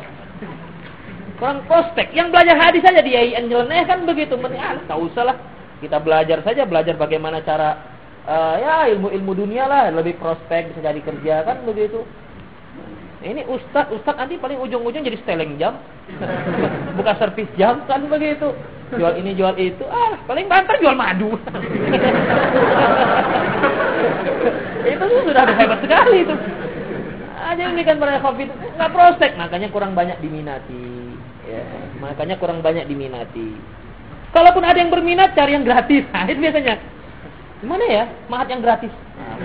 Kurang prospek. Yang belajar hadis saja di IAIN nyeleneh kan begitu. Ah, tak usah lah kita belajar saja, belajar bagaimana cara uh, ya ilmu-ilmu dunia lah, lebih prospek bisa jadi kerja kan begitu. Ini ustad, ustad nanti paling ujung-ujung jadi steleng jam, buka servis jam kan begitu. Jual ini jual itu, ah paling banter jual madu. itu tuh sudah hebat sekali itu. Aja ini kan para covid nggak prospek, makanya kurang banyak diminati. Ya, makanya kurang banyak diminati. Kalaupun ada yang berminat, cari yang gratis. Nah, itu biasanya. Gimana ya? Mahat yang gratis. Nah,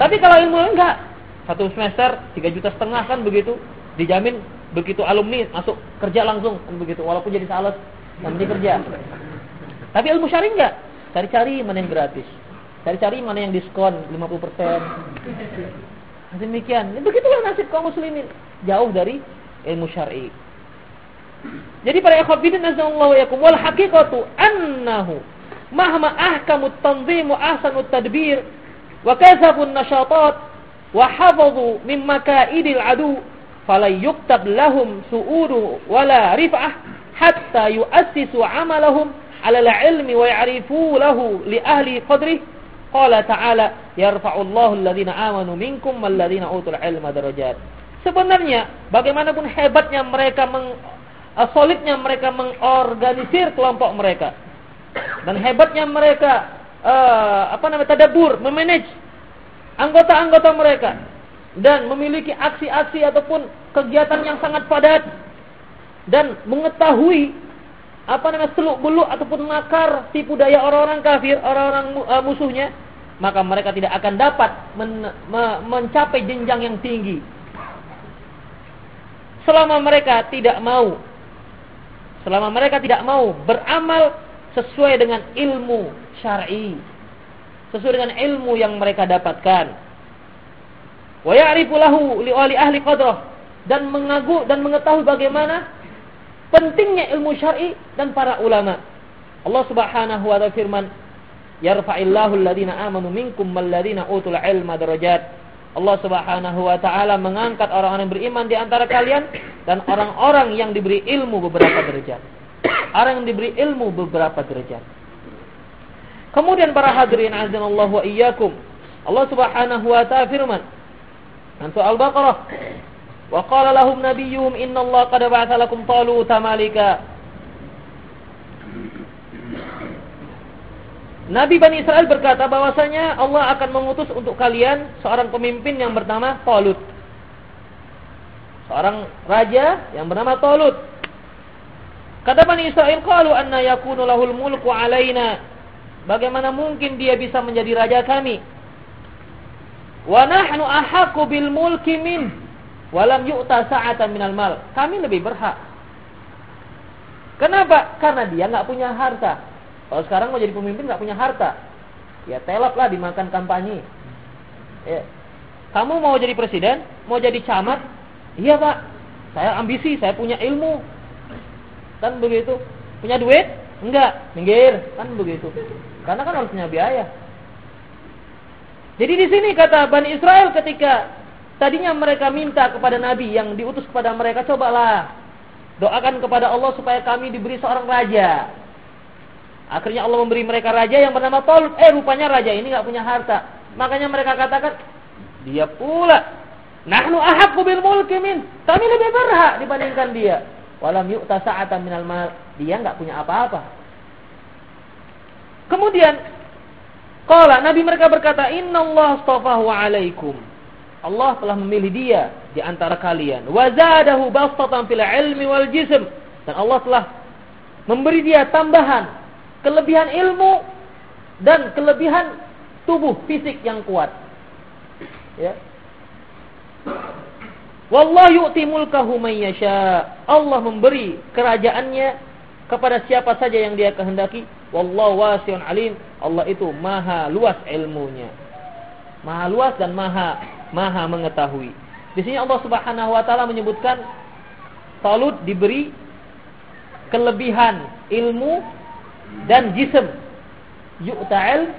Tapi kalau ilmu enggak. Satu semester, tiga juta setengah kan begitu. Dijamin begitu alumni masuk kerja langsung. Kan begitu. Walaupun jadi sales. Penting kerja. Tapi ilmu syari enggak. Cari-cari mana yang gratis. Cari-cari mana yang diskon 50%. Demikian. Begitulah nasib kaum muslimin. Jauh dari ilmu syar'i. Jadi para ikhwat bidin azallahu yakum wal haqiqatu annahu mahma ahkamut tanzim wa ahsanut tadbir wa kasafun nashatat wa hafadhu min makaidil adu fala yuktab lahum su'udu wala rif'ah hatta yu'assisu amalahum ala al-ilmi wa ya'rifu lahu li ahli qadrih qala ta'ala yarfa'u Allahu alladhina amanu minkum wal ladzina utul ilma darajat. Sebenarnya bagaimanapun hebatnya mereka meng solidnya mereka mengorganisir kelompok mereka dan hebatnya mereka uh, apa namanya tadabur memanage anggota-anggota mereka dan memiliki aksi-aksi ataupun kegiatan yang sangat padat dan mengetahui apa namanya seluk beluk ataupun makar tipu daya orang-orang kafir, orang-orang uh, musuhnya, maka mereka tidak akan dapat men, me, mencapai jenjang yang tinggi. Selama mereka tidak mau selama mereka tidak mau beramal sesuai dengan ilmu syar'i sesuai dengan ilmu yang mereka dapatkan wa ya'rifu lahu li ahli qadrah dan mengagu dan mengetahui bagaimana pentingnya ilmu syar'i dan para ulama Allah Subhanahu wa taala firman yarfa'illahu alladhina amanu minkum walladzina utul ilma darajat Allah Subhanahu wa taala mengangkat orang-orang yang beriman di antara kalian dan orang-orang yang diberi ilmu beberapa derajat. Orang yang diberi ilmu beberapa derajat. Kemudian para hadirin azanallahu wa iyyakum. Allah Subhanahu wa taala firman Surah Al-Baqarah Wa qala lahum nabiyyuhum inna Allah qad ba'atha lakum taluta malika Nabi Bani Israel berkata bahwasanya Allah akan mengutus untuk kalian seorang pemimpin yang bernama Talut. Seorang raja yang bernama Talut. Kata Bani Israel, "Qalu anna yakunu lahul mulku alaina?" Bagaimana mungkin dia bisa menjadi raja kami? Wa nahnu ahaqqu bil mulki min wa lam yu'ta sa'atan minal mal. Kami lebih berhak. Kenapa? Karena dia nggak punya harta. Kalau sekarang mau jadi pemimpin nggak punya harta, ya telap lah dimakan kampanye. Ya. Kamu mau jadi presiden, mau jadi camat, iya pak, saya ambisi, saya punya ilmu, kan begitu. Punya duit? Enggak, minggir, kan begitu. Karena kan harus punya biaya. Jadi di sini kata Bani Israel ketika tadinya mereka minta kepada Nabi yang diutus kepada mereka, cobalah doakan kepada Allah supaya kami diberi seorang raja Akhirnya Allah memberi mereka raja yang bernama Talut. Eh rupanya raja ini nggak punya harta. Makanya mereka katakan dia pula nahnu ahaqqu bil mulki min. Kami lebih berhak dibandingkan dia. Walam yu'ta sa'atan minal mal. Dia nggak punya apa-apa. Kemudian Kala Nabi mereka berkata, Inna Allah astafahu alaikum. Allah telah memilih dia di antara kalian. Wazadahu bastatan fil ilmi wal jism. Dan Allah telah memberi dia tambahan kelebihan ilmu dan kelebihan tubuh fisik yang kuat. Ya. Wallahu yu'ti mulkahu man yasha. Allah memberi kerajaannya kepada siapa saja yang dia kehendaki Wallahu wasi'un alim. Allah itu maha luas ilmunya. Maha luas dan maha maha mengetahui. Di sini Allah Subhanahu wa taala menyebutkan Talut diberi kelebihan ilmu dan jism. Yu'ta'il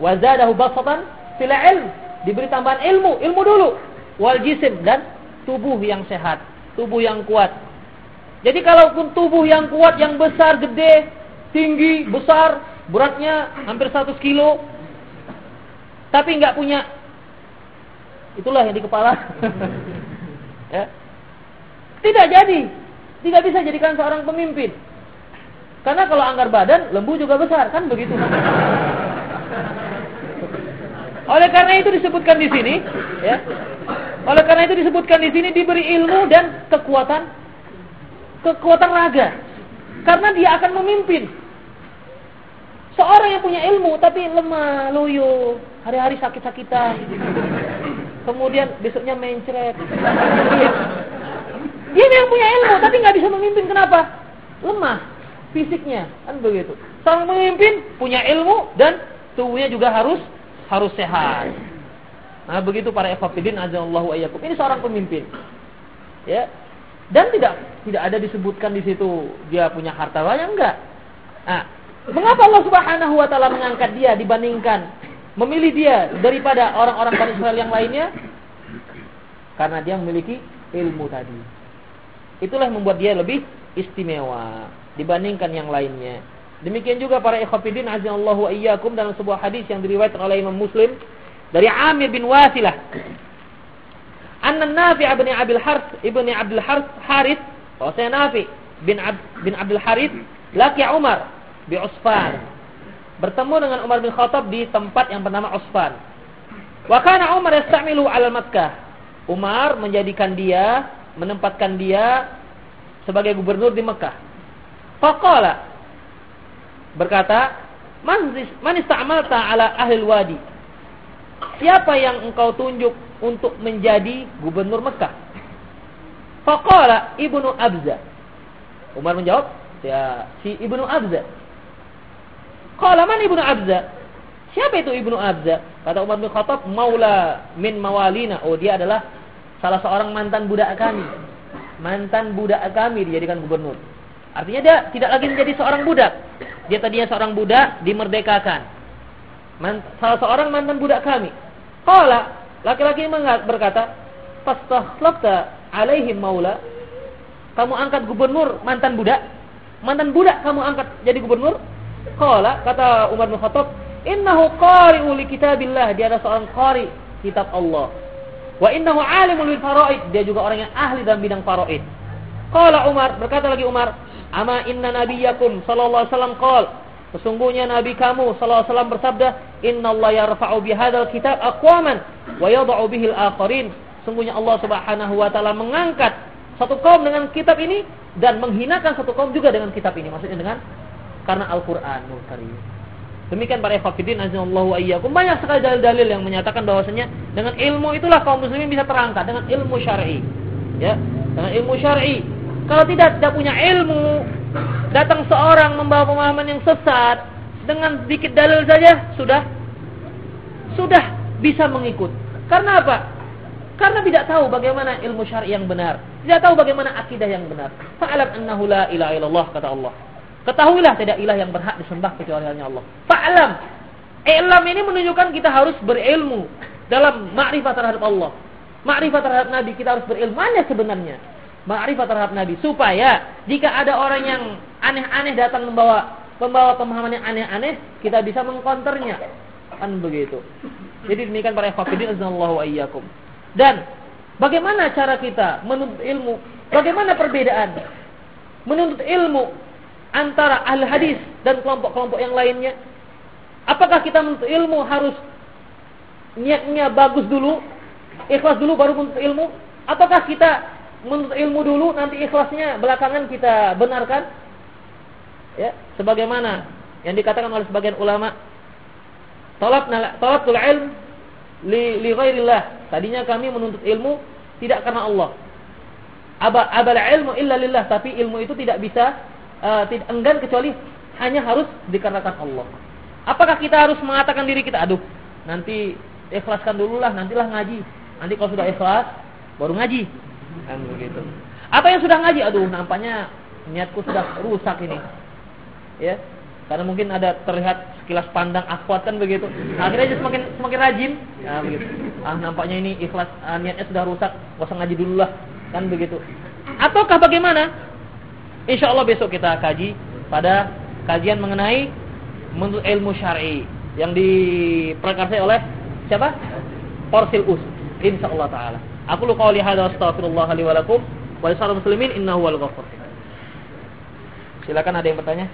wa zadahu basatan fil ilm. Diberi tambahan ilmu, ilmu dulu. Wal jism dan tubuh yang sehat, tubuh yang kuat. Jadi kalaupun tubuh yang kuat, yang besar, gede, tinggi, besar, beratnya hampir 100 kilo, tapi nggak punya, itulah yang di kepala. ya. Tidak jadi, tidak bisa jadikan seorang pemimpin. Karena kalau anggar badan, lembu juga besar, kan begitu? Oleh karena itu disebutkan di sini, ya. Oleh karena itu disebutkan di sini diberi ilmu dan kekuatan kekuatan raga. Karena dia akan memimpin. Seorang yang punya ilmu tapi lemah, loyo, hari-hari sakit-sakitan. Kemudian besoknya mencret. Dia yang punya ilmu tapi nggak bisa memimpin kenapa? Lemah fisiknya, kan begitu. Seorang pemimpin punya ilmu dan tubuhnya juga harus harus sehat. Nah, begitu para ikhwatiddin azallahu ayyakum. Ini seorang pemimpin. Ya. Dan tidak tidak ada disebutkan di situ dia punya harta banyak enggak. Nah, Mengapa Allah Subhanahu wa taala mengangkat dia dibandingkan memilih dia daripada orang-orang Bani Israel yang lainnya? Karena dia memiliki ilmu tadi. Itulah yang membuat dia lebih istimewa dibandingkan yang lainnya. Demikian juga para ikhwatiddin azallahu wa iyyakum dalam sebuah hadis yang diriwayatkan oleh Imam Muslim dari Amir bin Wasilah. Anna Nafi' bin Abil Harth ibni Abdul Harith, oh saya Nafi' bin Ab, bin Abdul Harith laki Umar di Usfan. Bertemu dengan Umar bin Khattab di tempat yang bernama Usfan. Wa kana Umar yastamilu ala Makkah. Umar menjadikan dia, menempatkan dia sebagai gubernur di Mekah. Faqala berkata, "Man ista'malta ala ahli wadi?" Siapa yang engkau tunjuk untuk menjadi gubernur Mekah? Faqala Ibnu Abza. Umar menjawab, ya si Ibnu Abza. Qala man Ibnu Abza? Siapa itu Ibnu Abza? Kata Umar bin Khattab, maula min mawalina. Oh, dia adalah salah seorang mantan budak kami. Mantan budak kami dijadikan gubernur. Artinya dia tidak lagi menjadi seorang budak. Dia tadinya seorang budak dimerdekakan. Man, salah seorang mantan budak kami. Qala, laki-laki berkata, "Fastakhlafta alaihim maula?" Kamu angkat gubernur mantan budak? Mantan budak kamu angkat jadi gubernur? Qala kata Umar bin Khattab, "Innahu qari'u li kitabillah." Dia adalah seorang qari kitab Allah. Wa innahu alimul faraid. Dia juga orang yang ahli dalam bidang faraid. Qala Umar, berkata lagi Umar, "Ama inna nabiyyakum sallallahu alaihi wasallam qala" Sesungguhnya nabi kamu sallallahu alaihi wasallam bersabda, "Inna Allah yarfa'u bihadzal kitab aqwaman wa yadh'u bihil akharin." Sungguhnya Allah Subhanahu wa taala mengangkat satu kaum dengan kitab ini dan menghinakan satu kaum juga dengan kitab ini. Maksudnya dengan karena Al-Qur'anul Karim. Demikian para fakidin azallahu ayyakum. Banyak sekali dalil-dalil yang menyatakan bahwasanya dengan ilmu itulah kaum muslimin bisa terangkat dengan ilmu syar'i. Ya, dengan ilmu syar'i. Kalau tidak tidak punya ilmu, datang seorang membawa pemahaman yang sesat dengan sedikit dalil saja sudah sudah bisa mengikut. Karena apa? Karena tidak tahu bagaimana ilmu syar'i yang benar, tidak tahu bagaimana akidah yang benar. Fa'alam annahu la ilaha illallah kata Allah. Ketahuilah tidak ilah yang berhak disembah kecuali hanya Allah. Fa'lam. Ilm ini menunjukkan kita harus berilmu dalam makrifat terhadap Allah. Makrifat terhadap Nabi kita harus berilmu. Mana sebenarnya? Makrifat terhadap Nabi supaya jika ada orang yang aneh-aneh datang membawa membawa pemahaman yang aneh-aneh, kita bisa mengkonternya. Kan begitu. Jadi demikian para ikhwatiddin azallahu ayyakum. Dan bagaimana cara kita menuntut ilmu? Bagaimana perbedaan menuntut ilmu antara ahli hadis dan kelompok-kelompok yang lainnya? Apakah kita menuntut ilmu harus niatnya bagus dulu, ikhlas dulu baru menuntut ilmu? Ataukah kita menuntut ilmu dulu nanti ikhlasnya belakangan kita benarkan? Ya, sebagaimana yang dikatakan oleh sebagian ulama, talab talabul ilm li li ghairillah. Tadinya kami menuntut ilmu tidak karena Allah. Aba abal ilmu illa lillah, tapi ilmu itu tidak bisa uh, tidak enggan kecuali hanya harus dikarenakan Allah. Apakah kita harus mengatakan diri kita, aduh, nanti ikhlaskan dulu lah, nantilah ngaji. Nanti kalau sudah ikhlas, baru ngaji. Kan begitu. Apa yang sudah ngaji? Aduh, nampaknya niatku sudah rusak ini. Ya. Karena mungkin ada terlihat sekilas pandang akhwat kan begitu. Akhirnya aja semakin semakin rajin. Nah, begitu. Ah, nampaknya ini ikhlas ah, niatnya sudah rusak, usah ngaji dulu lah. Kan begitu. Ataukah bagaimana? Insya Allah besok kita kaji pada kajian mengenai menurut ilmu syar'i yang diprakarsai oleh siapa? Porsil Us. Insya Allah Taala. Aku lu kau lihat astagfirullah li walakum wa lisal muslimin innahu wal ghafur. Silakan ada yang bertanya.